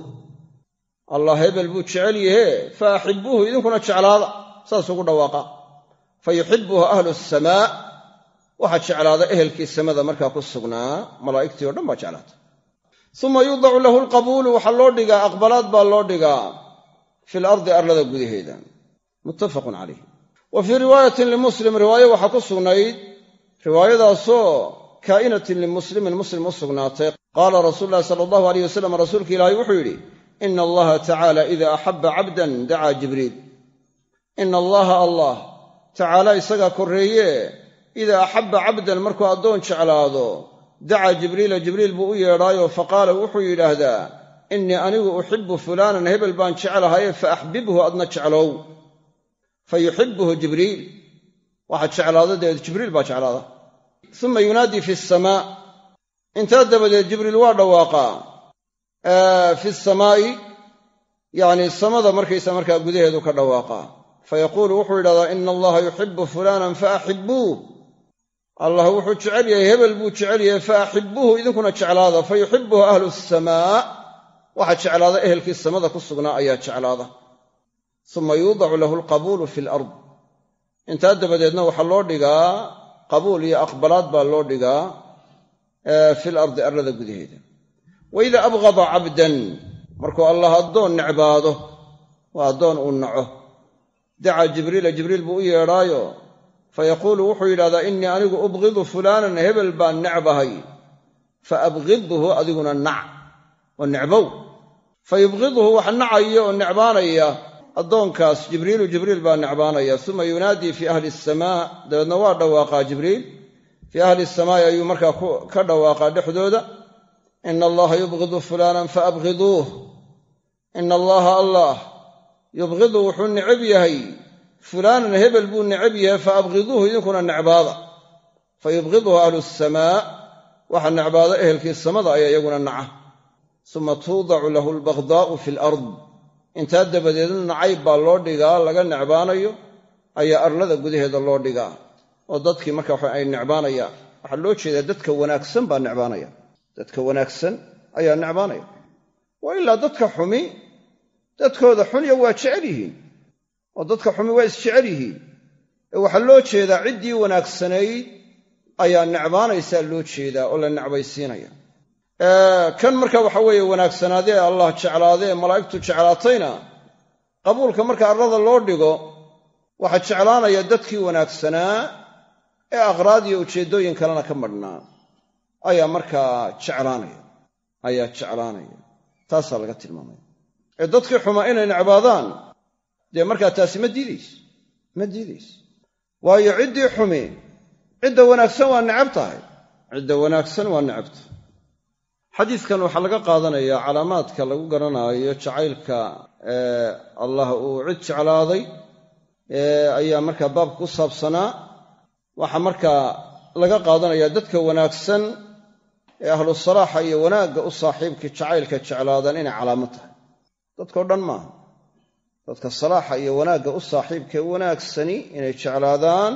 allah hebel buu jecel yahe fa axibbuuhu idinkuna jeclaada. Saasuu ugu dhawaaqa fa yuxibuhu ahlu asamaa waxaa jeclaada ehelkii samada markaa ku sugnaa malaa'igtii o dhan baa jeclaata. Uma yudacu lahu alqabuulu waxaa loo dhigaa aqbalaad baa loo dhigaa. Fi lardi arlada gudaheeda. Muttafaqun calayh wa fii riwaayatin limuslim riwaaye waxaa ku sugnayd riwaayadaasoo kaa'inatin limuslimin muslim u sugnaatay. Qaala rasuulu ulahi sala allahu aleyh wasalam rasuulka ilaahay wuxuu yidhi ina allaha tacaala ida axabba cabdan dacaa jibriil. Ina allaha allah tacaala isagaa korreeye idaa axabba cabdan markuu addoon jeclaado dacaa jibriila jibriil buu u yeedhaayo faqaala wuxuu yidhaahdaa innii anigu uxibu fulaanan hebel baan jeclahaye fa axbibhu adna jeclow fa yuxibuhu jibriil waxaa jeclaada dabeed jibriil baa jeclaada uma yunaadii fi samaa intaa dabadeed jibriil waa dhawaaqaa fi samaa'i yacnii samada markaysa markaa gudaheedu ka dhawaaqaa fa yaquulu wuxuu yidhahdaa ina allaha yuxibu fulaanan fa axibuuh allah wuxuu jecel yahay hebel buu jecel yahay fa axibuuhu idinkuna jeclaada fa yuxibuhu ahlu samaa waxaa jeclaada ehelkii samada ku sugnaa ayaa jeclaada uma yuudacu lahu alqabuulu fi lard. Intaa dabadeedna waxaa loo dhigaa qabuul iyo aqbalaad baa loo dhigaa fi lardi arlada gudaheeda. Wa idaa abqada cabdan markuu allah addoon necbaado waa addoon uu naco. Dacaa jibriila jibriil buu u yeedhaayo fa yaquulu wuxuu yidhahdaa innii anigu ubqidu fulaanan hebel baan necbahay. Fa abqidhu adiguna nac oo necbow. Fa yubqidhu wax nacaya oo necbaanaya addoonkaas jibriilu jibriil baa necbaanaya uma yunaadii fii ahli asamaa dabeedna waa dhawaaqaa jibriil. Fii ahli samaa'i ayuu markaa ka dhawaaqaa dhexdooda. Ina allaha yubqidu fulaanan fa abqiduuh ina allaha allah yubqidu wuxuu necab yahay. Fulaanan hebel buu necab yahay fa abqiduuhu idinkuna necbaada. Fa yubqiduhu ahlu samaa waxa necbaada ehelkii samada ayaa iyaguna naca. Uma tuudacu lahu albaqdaa'u fi lard intaa dabadeedna nacayb baa loo dhigaa laga necbaanayo ayaa arlada gudaheeda loo dhigaa. Oo dadkii marka waxa ay necbaanayaan waxaa loo jeedaa dadka wanaagsan baa necbaanaya. Dadka wanaagsan ayaa necbaanaya. Wa ilaa dadka xumi dadkooda xunya waa jecel yihiin. Oo dadka xumi waa isjecel yihiin. Ee waxaa loo jeedaa ciddii wanaagsanayd ayaa necbaanaysaa loo jeedaa oo la necbaysiinaya kan marka waxa weeye wanaagsanaadee allah jeclaadee malaa'igtu jeclaatayna qabuulka marka arlada loo dhigo waxaa jeclaanaya dadkii wanaagsanaa ee aqraad iyo ujeeddooyin kalena ka madhnaa ayaa markaa jeclaanaya ayaa jeclaanaya. Taasaa laga tilmaamaya. Ee dadkii xumaa inay necbaadaan dee markaa taasi ma diidayso ma diidayso waayo ciddii xumi cidda wanaagsan waa necab tahay. Cidda wanaagsan waa necabta xadiidkan waxaa laga qaadanayaa calaamaadka lagu garanaayo jacaylka allah uu cid jeclaaday ayaa markaa baabka ku saabsanaa. Waxaa markaa laga qaadanayaa dadka wanaagsan ee ahlu salaaxa iyo wanaagga u saaxiibkii jacaylka jeclaadaan inay calaamad tahay. Dadkao dhan maaha. Dadka salaaxa iyo wanaagga u saaxiibkae wanaagsani inay jeclaadaan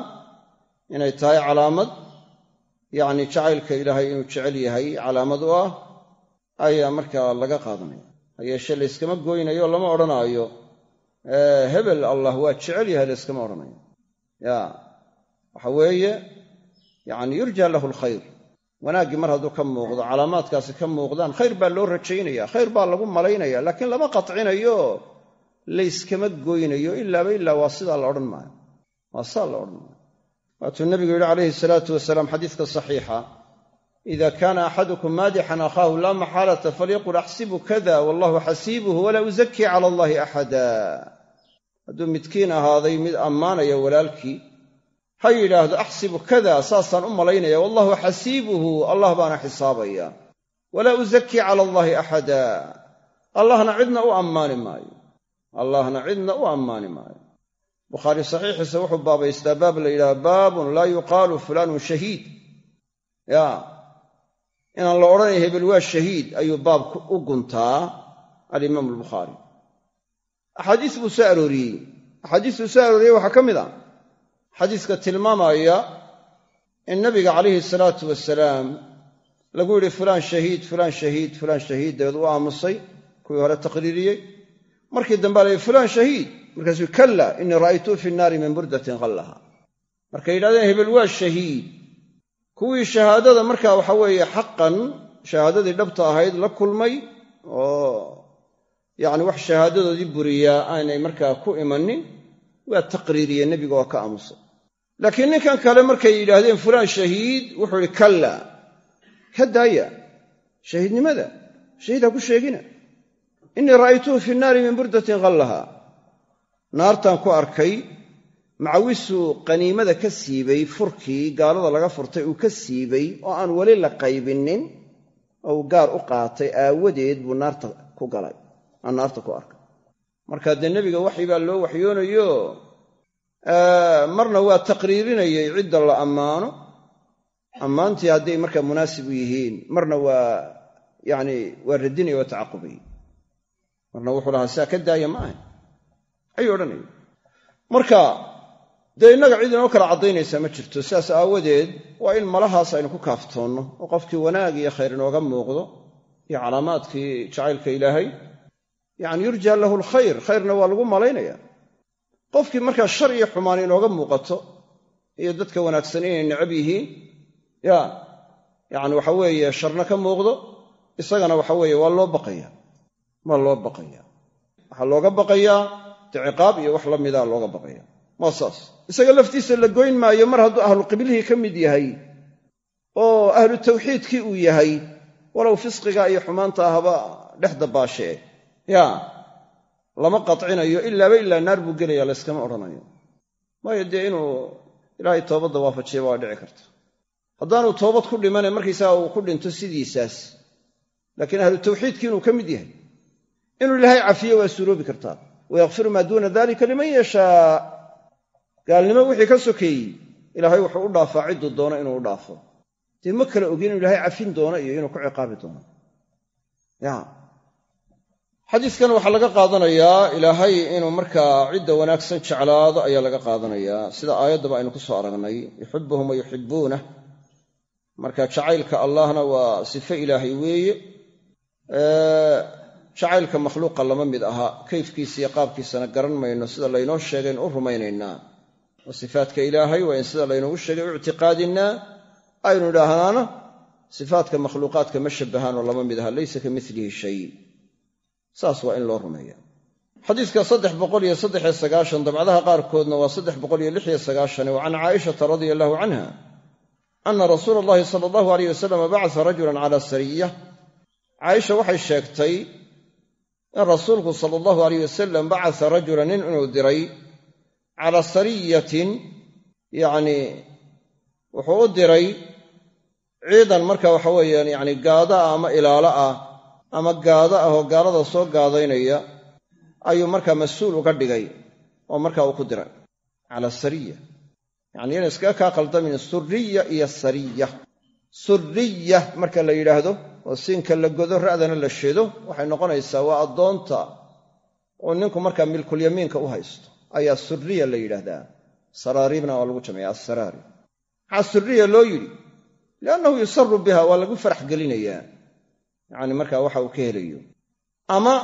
inay tahay calaamad yacni jacaylka ilaahay inuu jecel yahay calaamad u ah ayaa markaa laga qaadanaya. Ha yeeshee layskama goynayo lama odhanaayo. Hebel allah waa jecel yahay layskama odhanayo. Ya waxa weeye yacni yurja lahu alkhayr. Wanaaggii mar hadduu ka muuqdo calaamaadkaasi ka muuqdaan khayr baa loo rajaynaya khayr baa lagu malaynaya laakiin lama qatcinayo. Layskama goynayo ilaaba ilaa waa sidaa la odhan maayo. Waa saa la odhan maayo waatuu nabigu yidhi calayhi salaatu wasalaam xadiiska saxiixa ida kaana axadukum maadixan akhaahu laa maxaalata falyaqul axsibu kada wallahu xasiibuhu walaa uzakii cala allahi axada. Hadduu midkiin ahaaday mid ammaanaya walaalkii ha yidhaahdo axsibu kada saasaan u malaynaya wallahu xasiibuhu allah baana xisaabaya. Walaa uzakii cala allaahi axada. Allahna cidna u ammaani maayo. Allahna cidna u ammaani maayo bukhaari saxiixiisa wuxuu baabaystaa baab la yidhaha baabun laa yuqaalu fulaanun shahiid. Ya inaan la odhanay hebel waa shahiid ayuu baabku u guntaa alimaamu albukhaari axaadiis buu soo arooriyey. Axaadiistuu soo arooriyey waxaa ka mid a xadiiska tilmaamaya in nabiga calayhi salaatu wasalaam lagu yidhi fulaan shahiid fulaan shahiid fulaan shahiid dabeed u aamusay kuwii hore taqriiriyey. Markii dambe la yidhi fulaan shahiid markaasuu kalla innii ra'aytuu fi nnaari min burdatin qallaha markay yidhahdeen hebel waa shahiid. Kuwii shahaadada markaa waxa weeye xaqan shahaadadii dhabta ahayd la kulmay oo yacni wax shahaadadoodii buriyaa aanay markaa ku imanin waa taqriiriye nebiga oo ka aamusay. Laakiin ninkan kale markay yidhaahdeen fulaan shahiid wuxuu idhi kalla ka daaya shahiidnimada shahiid ha ku sheegina. Innii ra'aytuhu fi nnaari min burdatin qallaha naartaan ku arkay macawisuu qaniimada ka siibay furkii gaalada laga furtay uu ka siibay oo aan weli la qaybinin oo uu gaar u qaatay aawadeed buu naarta ku galay aan naarta ku arkay. Marka dee nebiga waxyi baa loo waxyoonayo. Marna waa taqriirinayay cidda la ammaano. Ammaantii hadday markaa munaasib u yihiin marna waa yani waa radinaya waa tacaqubaya marna wuxuu lahaa sidaa ka daaya ma ahay ayuu odhanaya marka dee innaga cid inoo kala caddaynaysaa ma jirto. Sidaas aawadeed waa in malahaas aynu ku kaaftoonno oo qofkii wanaag iyo khayr inooga muuqdo iyo calaamaadkii jacaylka ilaahay. Yacni yurja lahu alkhayr khayrna waa lagu malaynaya. Qofkii markaa shar iyo xumaan inooga muuqato iyo dadka wanaagsan inay necab yihiin ya yacni waxa weeye sharna ka muuqdo isagana waxa weeye waa loo baqaya. Waa loo baqaya. Waxaa looga baqayaa de ciqaab iyo wax la mida looga baqaya. Waa saas. Isaga laftiisa la goyn maayo mar hadduu ahlu qiblihii ka mid yahay oo ahlu tawxiidkii uu yahay walow fisqiga iyo xumaanta ahba dhex dabaashee ya lama qatcinayo ilaaba ilaa naar buu gelaya layskama odhanayo waayo dee inuu ilaahay toobadda waafajiya waa dhici karta haddaanu toobad ku dhimane markaysaga uu ku dhinto sidiisaas. Laakiin ahlu tawxiidkii inuu ka mid yahay. Inuu ilaahay cafiyo waa suuroobi kartaa wayakfiru maa duuna dalika liman yashaa gaalnimo wixii ka sokeeyey ilaahay wuxuu u dhaafaa cidduu doono inuu u dhaafo dee ma kala ogin inuu ilaahay cafin doono iyo inuu ku ciqaabi doono ya xadiiskan waxaa laga qaadanayaa ilaahay inuu markaa cidda wanaagsan jeclaado ayaa laga qaadanayaa sida aayaddaba aynu ku soo aragnay yuxibuhum wa yuxibuunah marka jacaylka allahna waa sifo ilaahay weeye jacaylka makhluuqa lama mid aha kayfkiisa iyo qaabkiisana garan mayno sida laynoo sheegayn u rumaynaynaa. Oo sifaatka ilaahay waa in sida laynoogu sheegay u aynu idhaahnaana sifaatka makhluuqaadka ma shabbahaanoo lama mid aha laysa ka milihi shay. Saas waa in loo rumeeya xadiiska saddex boqol iyo saddex iyo sagaashan dabcadaha qaarkoodna waa saddex boqol iyo lix iyo sagaashan wa caaishata radia allahu canha ana rasuula allahi sala allahu aleyh wasalam bacasa rajulan cala sariya. Caaisha waxay sheegtay in rasuulku sala allahu aleyh wasalam bacasa rajulan nin inuu diray calaa sariyatin yacnii wuxuu u diray ciidan marka waxa weeyaan yacni gaada ah ama ilaalo ah ama gaado ah oo gaalada soo gaadaynaya ayuu markaa mas'uul uga dhigay oo markaa uu ku diray. Cala sariya. Yacni yana iskaga kaa qaldamin suriya iyo sariya. Suriya marka la yidhaahdo oo siinka la godo ra'dana la shedo waxay noqonaysaa waa addoonta oo ninku markaa milkulyamiinka u haysto. Ayaa suriya la yidhaahdaa. Saraariibna waa lagu jamciya assaraari. Maxaa suriya loo yidhi liannahu yusaru biha waa lagu farax gelinayaa. Yacni markaa waxa uu ka helayo. Ama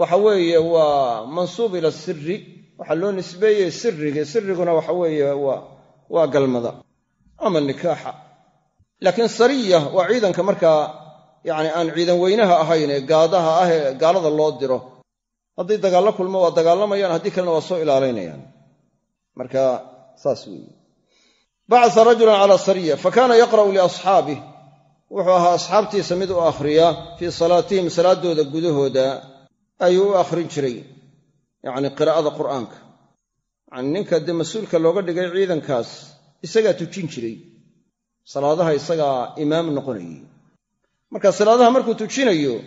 waxa weeye waa mansuub ila siri waxaa loo nisbeeyey siriga siriguna waxa weeye waa galmada ama nikaaxa. Laakiin sariya waa ciidanka markaa yacni aan ciidan weynaha ahayn ee gaadaha ah ee gaalada loo diro hadday dagaallo kulmo waa dagaalamayaan haddii kalena waa soo ilaalaynayaan marka saas weeye. Bacasa rajulan cala sariya fa kaana yaqra'u liasxaabih wuxuu ahaa asxaabtiisa mid u akhriya fii salaatihim salaaddooda gudahooda ayuu u akhrin jiray yacni qiraa'ada qur'aanka. Yacni ninka dee mas'uulka looga dhigay ciidankaas isagaa tujin jiray. Salaadaha isagaa imaam noqonayay marka salaadaha markuu tujinayo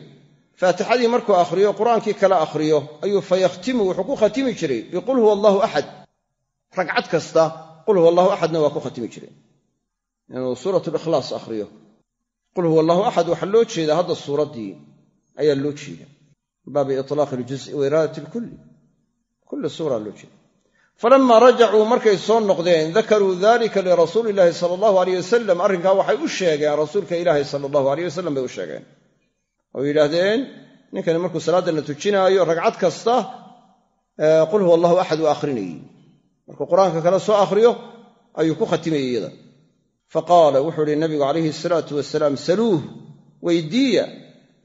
faatixadii markuu akhriyo qur'aankii kala akhriyo ayuu fa yakhtimu wuxuu ku khatimi jiray biqul huwa allaahu axad ragcad kasta qul huwa allahu axadna waa ku khatimi jiray. Inuu suurat likhlaas akhriyo. Qul huwa allahu axad waxaa loo jeedaa hadda suuraddii ayaa loo jeeda baabi itlaaq iljuzi wa iraadati lkulli kulli suura loo jeeda falamaa rajacuu markay soo noqdeen dakaruu dalika lirasuuli illaahi sala allahu aleyh wasalam arrinkaa waxay u sheegeen rasuulka ilaahi sala allahu aleyh wasalam bay u sheegeen. Oo yidhaahdeen ninkani markuu salaadana tujinaayo ragcad kasta qul huwa allahu axad waa akhrinayey markuu qur'aanka kale soo akhriyo ayuu ku khatimayey iyada. Faqaala wuxuu ihi nabigu calayhi asalaatu wasalaam saluuh weydiiya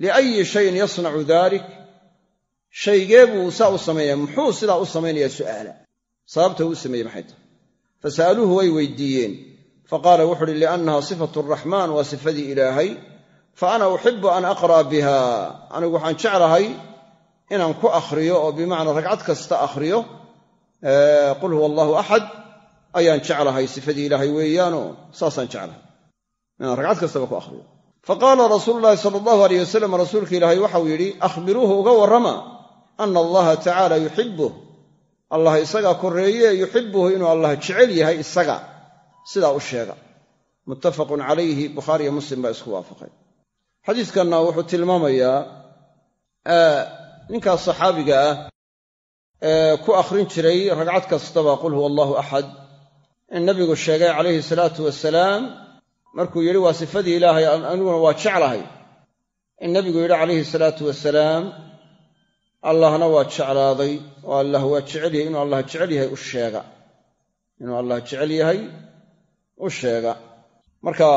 liayi shayin yasnacu dalik shaygee buu saa u samaynaya muxuu sidaa u samaynayaa su'aala sababta uu sameeyey maxay tahay? Fasa'aluuhu way weydiiyeen. Faqaala wuxu uhi liannaha sifatu araxmaan waa sifadii ilaahay fa ana uxibu an aqra'a biha. Anigu waxaan jeclahay inaan ku akhriyo oo bimacnaa ragcad kasta akhriyo qul huwa allahu axad ayaan jeclahay sifadii ilaahay weeyaanoo saasaan jeclahay. Inaan ragcad kastaba ku akhriyo. Faqaala rasuulu llaahi sala allahu aleyh wasalam rasuulka ilaahay waxau yidhi akhbiruuhu uga warrama ana allaha tacaala yuxibuh allah isagaa korreeye yuxibuhu inuu allah jecel yahay isaga. Sidaa u sheega. Muttafaqun calayhi bukhaariyo muslim baa isku waafaqay. Xadiidkanna wuxuu tilmaamayaa ninkaas saxaabiga ah ee ku akhrin jiray ragcad kastaba qul huwa allahu axad in nabigu sheegay calayhi salaatu wasalaam markuu yidhi waa sifadii ilaahay aniguna waa jeclahay. In nabigu yidhi calayhi salaatu wasalaam allahna waa jeclaaday oo allah waa jecel yahay inuu allah jecel yahay u sheega. Inuu allah jecel yahay u sheega. Marka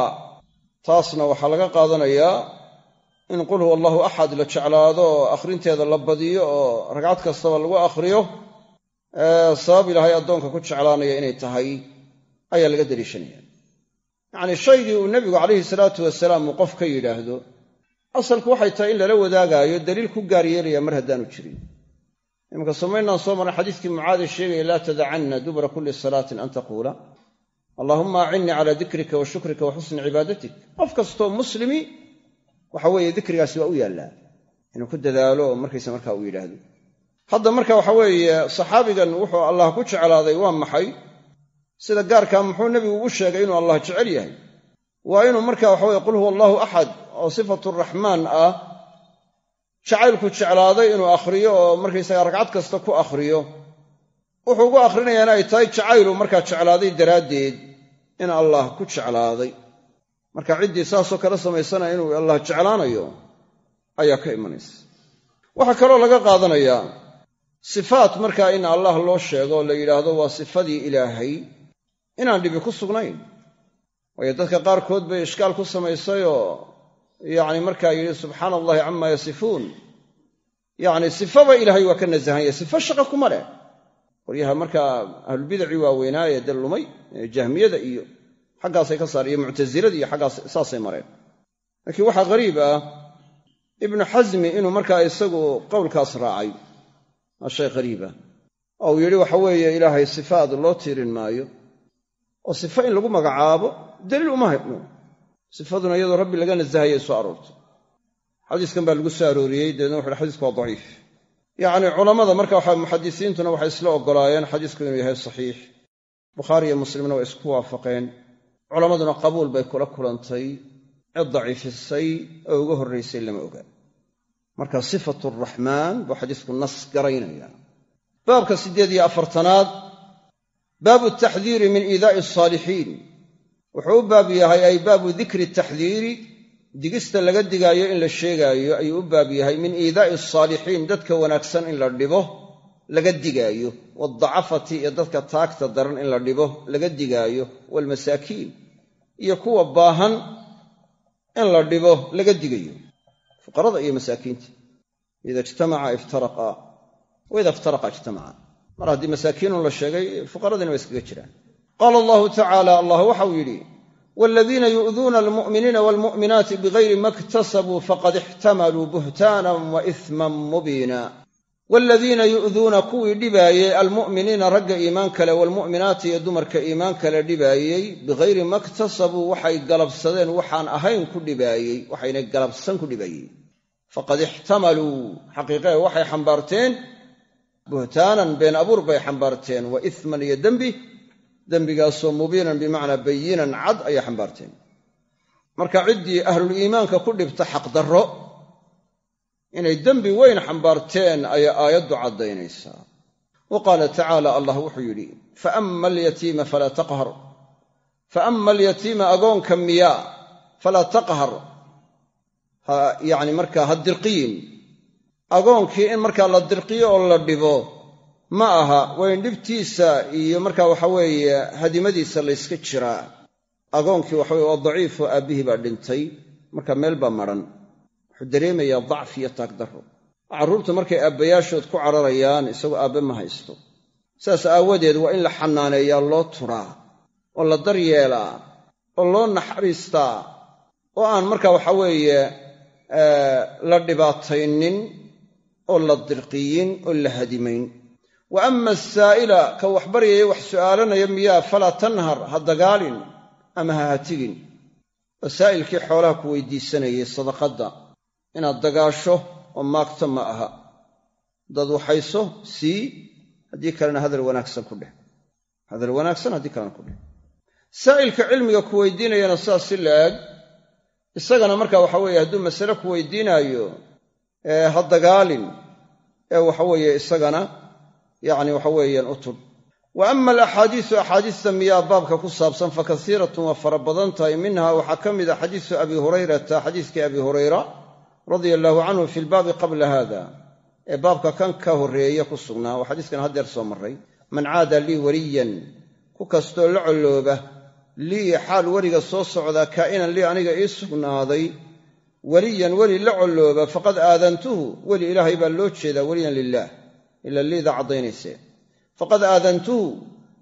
taasna waxaa laga qaadanayaa in qul huwa allahu axad la jeclaado oo akhrinteeda la badiyo oo ragcad kastaba lagu akhriyo sabab ilaahay addoonka ku jeclaanaya inay tahay ayaa laga daliishanaya. Yacnii shaygii uu nebigu calayhi salaatu wasalaam uu qof ka yidhaahdo asalku waxay tahay in lala wadaagaayo daliil ku gaar yeelaya mar haddaanu jirin. Iminka samaynaan soo marnay xadiiskii mucaade sheegaya laa tadacanna dubura kulli salaatin an taquula. Allaahumma acinnii calaa dikrika wa shukrika wa cibaadatik. Qof kastoo muslimi waxa weeye dikrigaasi waa u yaallaa inuu ku dadaalo oo markaysa markaa uu yidhaahdo. Hadda marka waxa weeye saxaabigan wuxuu allah ku jeclaaday waa maxay? Sida gaarkaa muxuu nebigu ugu sheegay inuu allah jecel yahay? Waa inuu marka waxaweye qul huwa allahu axad oo sifatu raxmaan ah jacaylku jeclaaday inuu akhriyo oo markaysaga ragcad kasta ku akhriyo wuxuu ugu akhrinayaana ay tahay jacaylu markaa jeclaaday daraaddeed in allah ku jeclaaday. Marka ciddii saasoo kale samaysana inuu allah jeclaanayo ayaa ka imanaysa. Waxaa kaloo laga qaadanayaa sifaat markaa in allah loo sheego la yidhaahdo waa sifadii ilaahay inaan dhibi ku sugnayn. Waayo dadka qaarkood bay ishkaal ku samaysayoo yacni markaa yidhi subxaana allahi camaa yasifuun. Yacni sifaba ilaahay waa ka nasahanya sifo shaqa kuma leh. Qoryaha markaa ahlulbidaci waaweynaaye dee lumay jahmiyada iyo xaggaasay ka saar iyo muctasilada iyo xaggaas saasay mareen. Laakiin waxaa ghariib ah ibnu xasmi inuu markaa isagu qowlkaas raacay waa shay ghariibah oo uu yidhi waxa weeye ilaahay sifaad loo tiirin maayo oo sifo in lagu magacaabo daliil uma hayno sifaduna iyadoo rabbi laga nasahayay soo aroortay. xadiiskan baa lagu soo arooriyey dabeedna wuxu xadisku waa daciif. Yacni culammada marka waxa muxadisiintuna waxay isla oggolaayeen xadiisku inuu yahay saxiix. Bukhaari iyo muslimna waa isku waafaqeen. Culammaduna qabuul bay kula kulantay cid daciifisay oo uga horraysay lama oga marka sifatu araxmaan buu xadiisku nas garaynaya. Baabka siddeed iyo afartanaad baabu taxdiiri min iidaa'i asaalixiin wuxuu u baab yahay ay baabu dikri taxdiiri. Digista laga digaayo in la sheegaayo ayuu u baab yahay. Min iidaa'i asaalixiin dadka wanaagsan in la dhibo laga digaayo. Waaldacafati iyo dadka taagta daran in la dhibo laga digaayo. Waalmasaakiin iyo kuwa baahan in la dhibo laga digayo. Fuqarada iyo masaakiinta. Ida ijtamaca iftaraqa. Wa ida iftaraqa ijtamaca. Mar haddii masaakiinun la sheegay fuqaradiina waa iskaga jiraan qaala allahu tacaala allah waxau yidhi waladiina yu'duuna almu'miniina waalmu'minaati bigayri ma iktasabuu faqad ixtamaluu buhtaanan wa isman mubiina waaladiina yu'duuna kuwii dhibaayey almu'miniina ragga iimaan kale waalmu'minaati iyo dumarka iimaan kale dhibaayey bigayri ma iktasabuu waxay galabsadeen waxaan ahayn ku dhibaayey waxaynay galabsan ku dhibaayey faqad ixtamaluu xaqiiqee waxay xambaarteen buhtaanan been abuur bay xambaarteen wa isman iyo dembi dembigaasoo mubiinan bimacnaa bayinan cad ayay xambaarteen. Marka ciddii ahluliimaanka ku dhibta xaqdarro inay dembi weyn xambaarteen ayaa aayaddu caddaynaysaa wa qaala tacaala allah wuxuu yidhi faama alyatiima falaa taqhar. Faama alyatiima agoonka miyaa falaa taqhar. Ha yacni markaa ha dirqiyin. Agoonkii in markaa la dirqiyo oo la dhibo ma aha waa dhibtiisa iyo markaa waxa weeye hadimadiisa layska jiraa agoonkii waxa weye waa daciif oo aabbihii baa dhintay marka meel baa madran wuxuu dareemayaa dacfi iyo taagdarro. Carruurtu markay aabbayaashood ku cararayaan isagoo aabbe ma haysto. Saas aawadeed waa in la xanaaneeyaa loo turaa oo la daryeelaa oo loo naxariistaa oo aan marka waxa weeye la dhibaataynin oo la dirqiyin oo la hadimayn wa ama asaa'ila ka wax baryaya wax su'aalanaya miyaa falaa tanhar ha dagaalin ama ha hatigin. Oo saa'ilkii xoolaha ku weydiisanayay sadaqadda inaad dagaasho oo maagto ma aha. Haddaad waxayso sii haddii kalena hadal wanaagsan ku dheh. Hadal wanaagsan haddii kalena ku dheh. Saa'ilka cilmiga ku weydiinayana sidaas si la-eg isagana marka waxa weeye hadduu masale ku weydiinaayo ha dagaalin ee waxaweeye isagana yacni waxa weeyaan u tudh wa ama alaxaadiisu axaadiista miyaa baabka ku saabsan fa kasiiratun waa fara badan tahay. Minha waxaa ka mid a xadiisu abi hurayrata xadiiskii abi hurayra radia allaahu canhu fi lbaabi qabla hada ee baabka kan ka horreeye ku sugnaa waa xadiiskan haddeer soo marray man caada lii weliyan ku kastoo la collooba lii xaal weliga soo socdaa kaa'inan lii aniga ii sugnaaday weliyan weli la collooba faqad aadantuhu weli ilaahay baa loo jeedaa weliyan lilaah ila liida caddaynayse faqad aadantuhu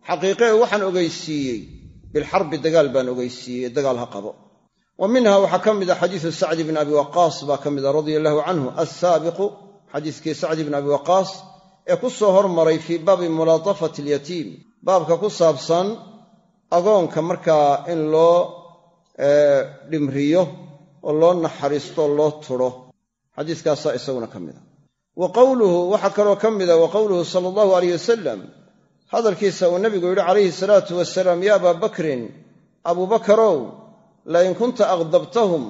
xaqiiqee waxaan ogeysiiyey bilxarbi dagaal baan ogeysiiyey dagaal ha qabo. Wa minha waxaa ka mid a xadiisu sacdi bni abi waqaas baa ka mid a radia allahu canhu assaabiqu xadiiskii sacdi bni abi waqaas ee ku soo hormaray fii baabi mulaatafati alyatiim. Baabka ku saabsan agoonka markaa in loo dhimriyo oo loo naxariisto loo tudho xadiiskaasaa isaguna ka mid a wa qowluhu waxaa kaloo ka mida wa qowluhu sala allahu aleyh wasalam hadalkiisa uu nabigu yidhi calayhi salaatu wasalaam ya abaa bakrin abuubakarow lain kunta aqdabtahum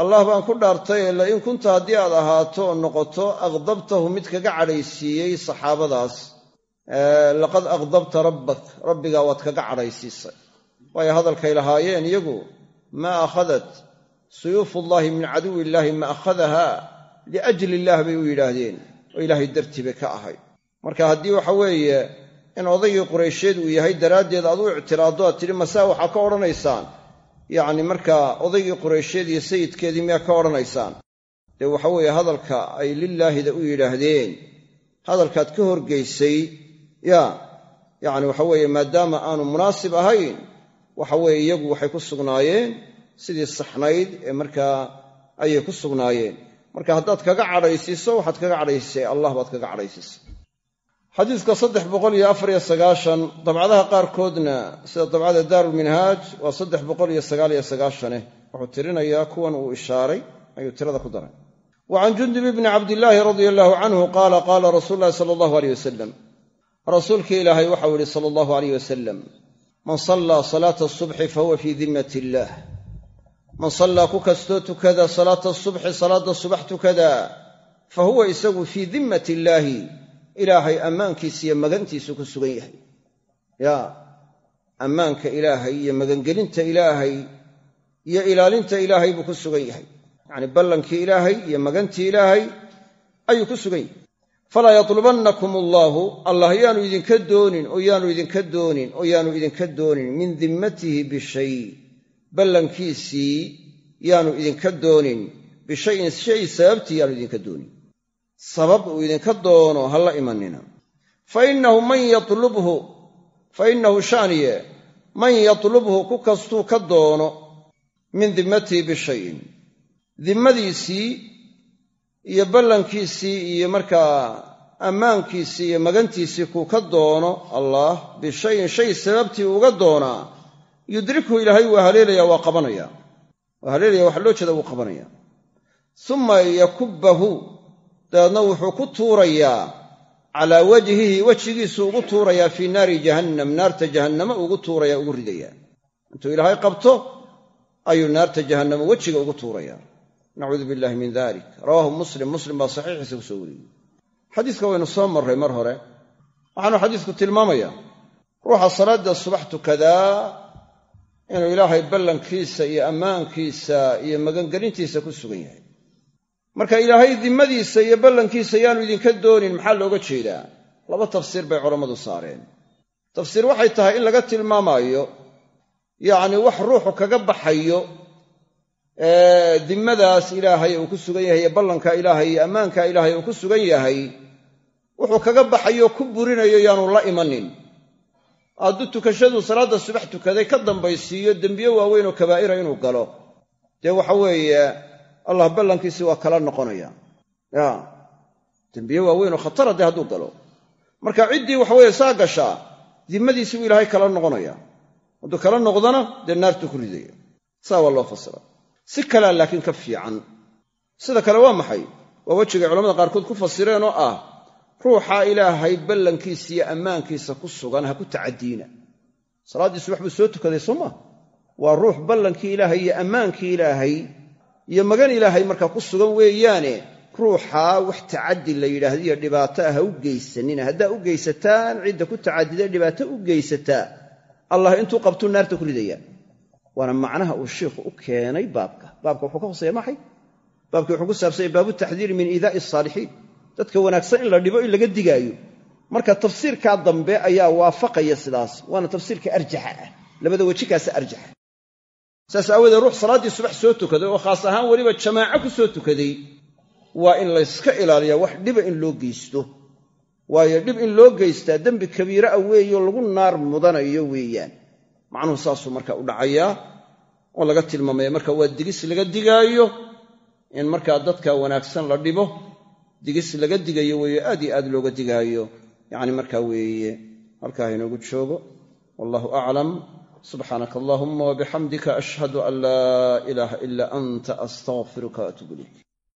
allah baan ku dhaartay ee lain kunta haddii aad ahaato oo noqoto aqdabtahum mid kaga cadhaysiiyey saxaabadaas. Laqad aqdabta rabbak rabbigaa waad kaga cadhaysiisay. Waayo hadalkay lahaayeen iyagu maa akhadat suyuufullaahi min caduwi illaahi ma akhadaha liajli illaah bay u yidhaahdeen oo ilaahay dartii bay ka ahayd marka haddii waxa weeye in odaygii quraysheed uu yahay daraaddeed aad u ictiraaddo aad tidhi masaa waxaa ka odhanaysaan? Yacni markaa odaygii quraysheed iyo sayidkeedii miyaa ka odhanaysaan? Dee waxa weeye hadalka ay lilaahida u yidhaahdeen. Hadalkaad ka horgaysay yaa yacni waxa weeye maadaama aanu munaasib ahayn waxa weeye iyagu waxay ku sugnaayeen sidii saxnayd ee markaa ayay ku sugnaayeen marka haddaad kaga cadhaysiiso waxaad kaga cadhaysisay allah baad kaga cadhaysiisay. Xadiiska saddex boqol iyo afariyo sagaashan dabcadaha qaarkoodna sida dabcada daarulminhaaj waa saddex boqol iyo sagaaliyo sagaashaneh wuxuu tirinayaa kuwan uu ishaaray ayuu tirada ku daray. Wa can jundub bni cabdillaahi radia allaahu canhu qaala qaala rasuulu llahi sala allahu aleyh wasalam rasuulkii ilaahay waxau yihi sala allahu aleyh wasalam man sallaa salaata asubxi fahuwa fii dimmat illaah man sallaa ku kastoo tukada salaata asubxi salaadda subax tukada fa huwa isagu fii dimmat illaahi ilaahay ammaankiisa iyo magantiisu ku sugan yahay. Yaa ammaanka ilaahay iyo magangelinta ilaahay iyo ilaalinta ilaahay buu ku sugan yahay. Yacni ballankii ilaahay iyo magantii ilaahay ayuu ku sugan yahay. Falaa yatlubannakum allaahu allah yaanu idinka doonin oo yaanu idinka doonin oo yaanu idinka doonin min dimmatihi bishay ballankiisii yaanu idinka doonin. Bishayin shay sababtii yaanu idinka doonin. Sabab uu idinka doono ha la imanina. Fa innahu man yatlubhu fa innahu shaaniye man yatlubhu ku kastuu ka doono min dimmatihi bishayin. Dimmadiisii iyo ballankiisii iyo markaa ammaankiisii iyo magantiisii kuu ka doono allaah bishayin shay sababtii uga doonaa yudrikhu ilaahay waa haleelaya waa qabanaya. Waa haleelaya waxa loo jeeda wuu qabanaya. Uma yakubbahu dabeedna wuxuu ku tuurayaa calaa wajhihi wejigiisuu ugu tuurayaa fii naari jahannam naarta jahannama ugu tuuraya ugu ridaya. Intuu ilaahay qabto ayuu naarta jahannama wejiga ugu tuuraya. Nacuudu billahi min dalik. Rawaahu muslim. Muslim baa saxiixiisa ku soo wariyey. Xadiiska waynu soo marray mar hore. Waxaanu xadiisku tilmaamaya ruuxa salaadda subax tukadaa inuu ilaahay ballankiisa iyo ammaankiisa iyo magangelintiisa ku sugan yahay. Marka ilaahay dimmadiisa iyo ballankiisa yaanu idinka doonin maxaa looga jeedaa? Laba tafsiir bay culammadu saareen. Tafsiir waxay tahay in laga tilmaamaayo yacni wax ruuxu kaga baxayo dimmadaas ilaahay uu ku sugan yahay iyo ballanka ilaahay iyo ammaanka ilaahay uu ku sugan yahay wuxuu kaga baxayo ku burinayo yaanu la imanin hadduu tukashaduu salaadda subax tukaday ka dambaysiiyo dembiye waaweyn oo kabaa'ira inuu galo. Dee waxa weeye allah ballankiisii waa kala noqonaya. Ya dembiye waaweyn oo khatara dee hadduu galo. Marka ciddii waxaweye saa gashaa dimmadiisii buu ilaahay kala noqonaya. Hadduu kala noqdona dee naartuu ku ridaya saa waa loo fasira. Si kalea laakiin ka fiican. Sida kale waa maxay? Waa wejigay culamada qaarkood ku fasireen oo ah ruuxa ilaahay ballankiisa iyo ammaankiisa ku sugan ha ku tacadiina salaaddii subax buu soo tukaday soo maa waa ruux ballankii ilaahay iyo ammaankii ilaahay iyo magan ilaahay markaa ku sugan weeyaane ruuxaa wax tacaddi la yidhaahdo iyo dhibaato ah ha u geysanina. Haddaa u geysataan cidda ku tacadida dhibaato u geysataa allah intuu qabtuu naarta ku ridaya. Waana macnaha uu shiikhu u keenay baabka. Baabka wuxuu ka hoseeya maxay? Baabkii wuxuu ku saabsanya baabu taxdiiri min iidaa'i asaalixiin dadka wanaagsan in la dhibo in laga digaayo. Marka tafsiirkaa dambe ayaa waafaqaya sidaas waana tafsiirka arjaxa ah. Labada wejikaasa arjaxa. Saas aawoodee ruux salaaddii subax soo tukaday oo khaas ahaan weliba jamaaco ku soo tukaday waa in layska ilaaliyaa wax dhiba in loo geysto. Waayo dhib in loo geystaa dembi kabiira a weeyo lagu naar mudanayo weeyaan. Macnuhu saasuu marka u dhacayaa oo laga tilmaamaya marka waa digis laga digaayo in markaa dadka wanaagsan la dhibo digis laga digayo weeye aad iyo aad looga digaayo. Yacni markaa weeye halkaa inoogu joogo. Wallahu aclam subxaanaka allahuma wabixamdika ashhadu an laa ilaaha ila anta astaqfiruka waatuub ilayk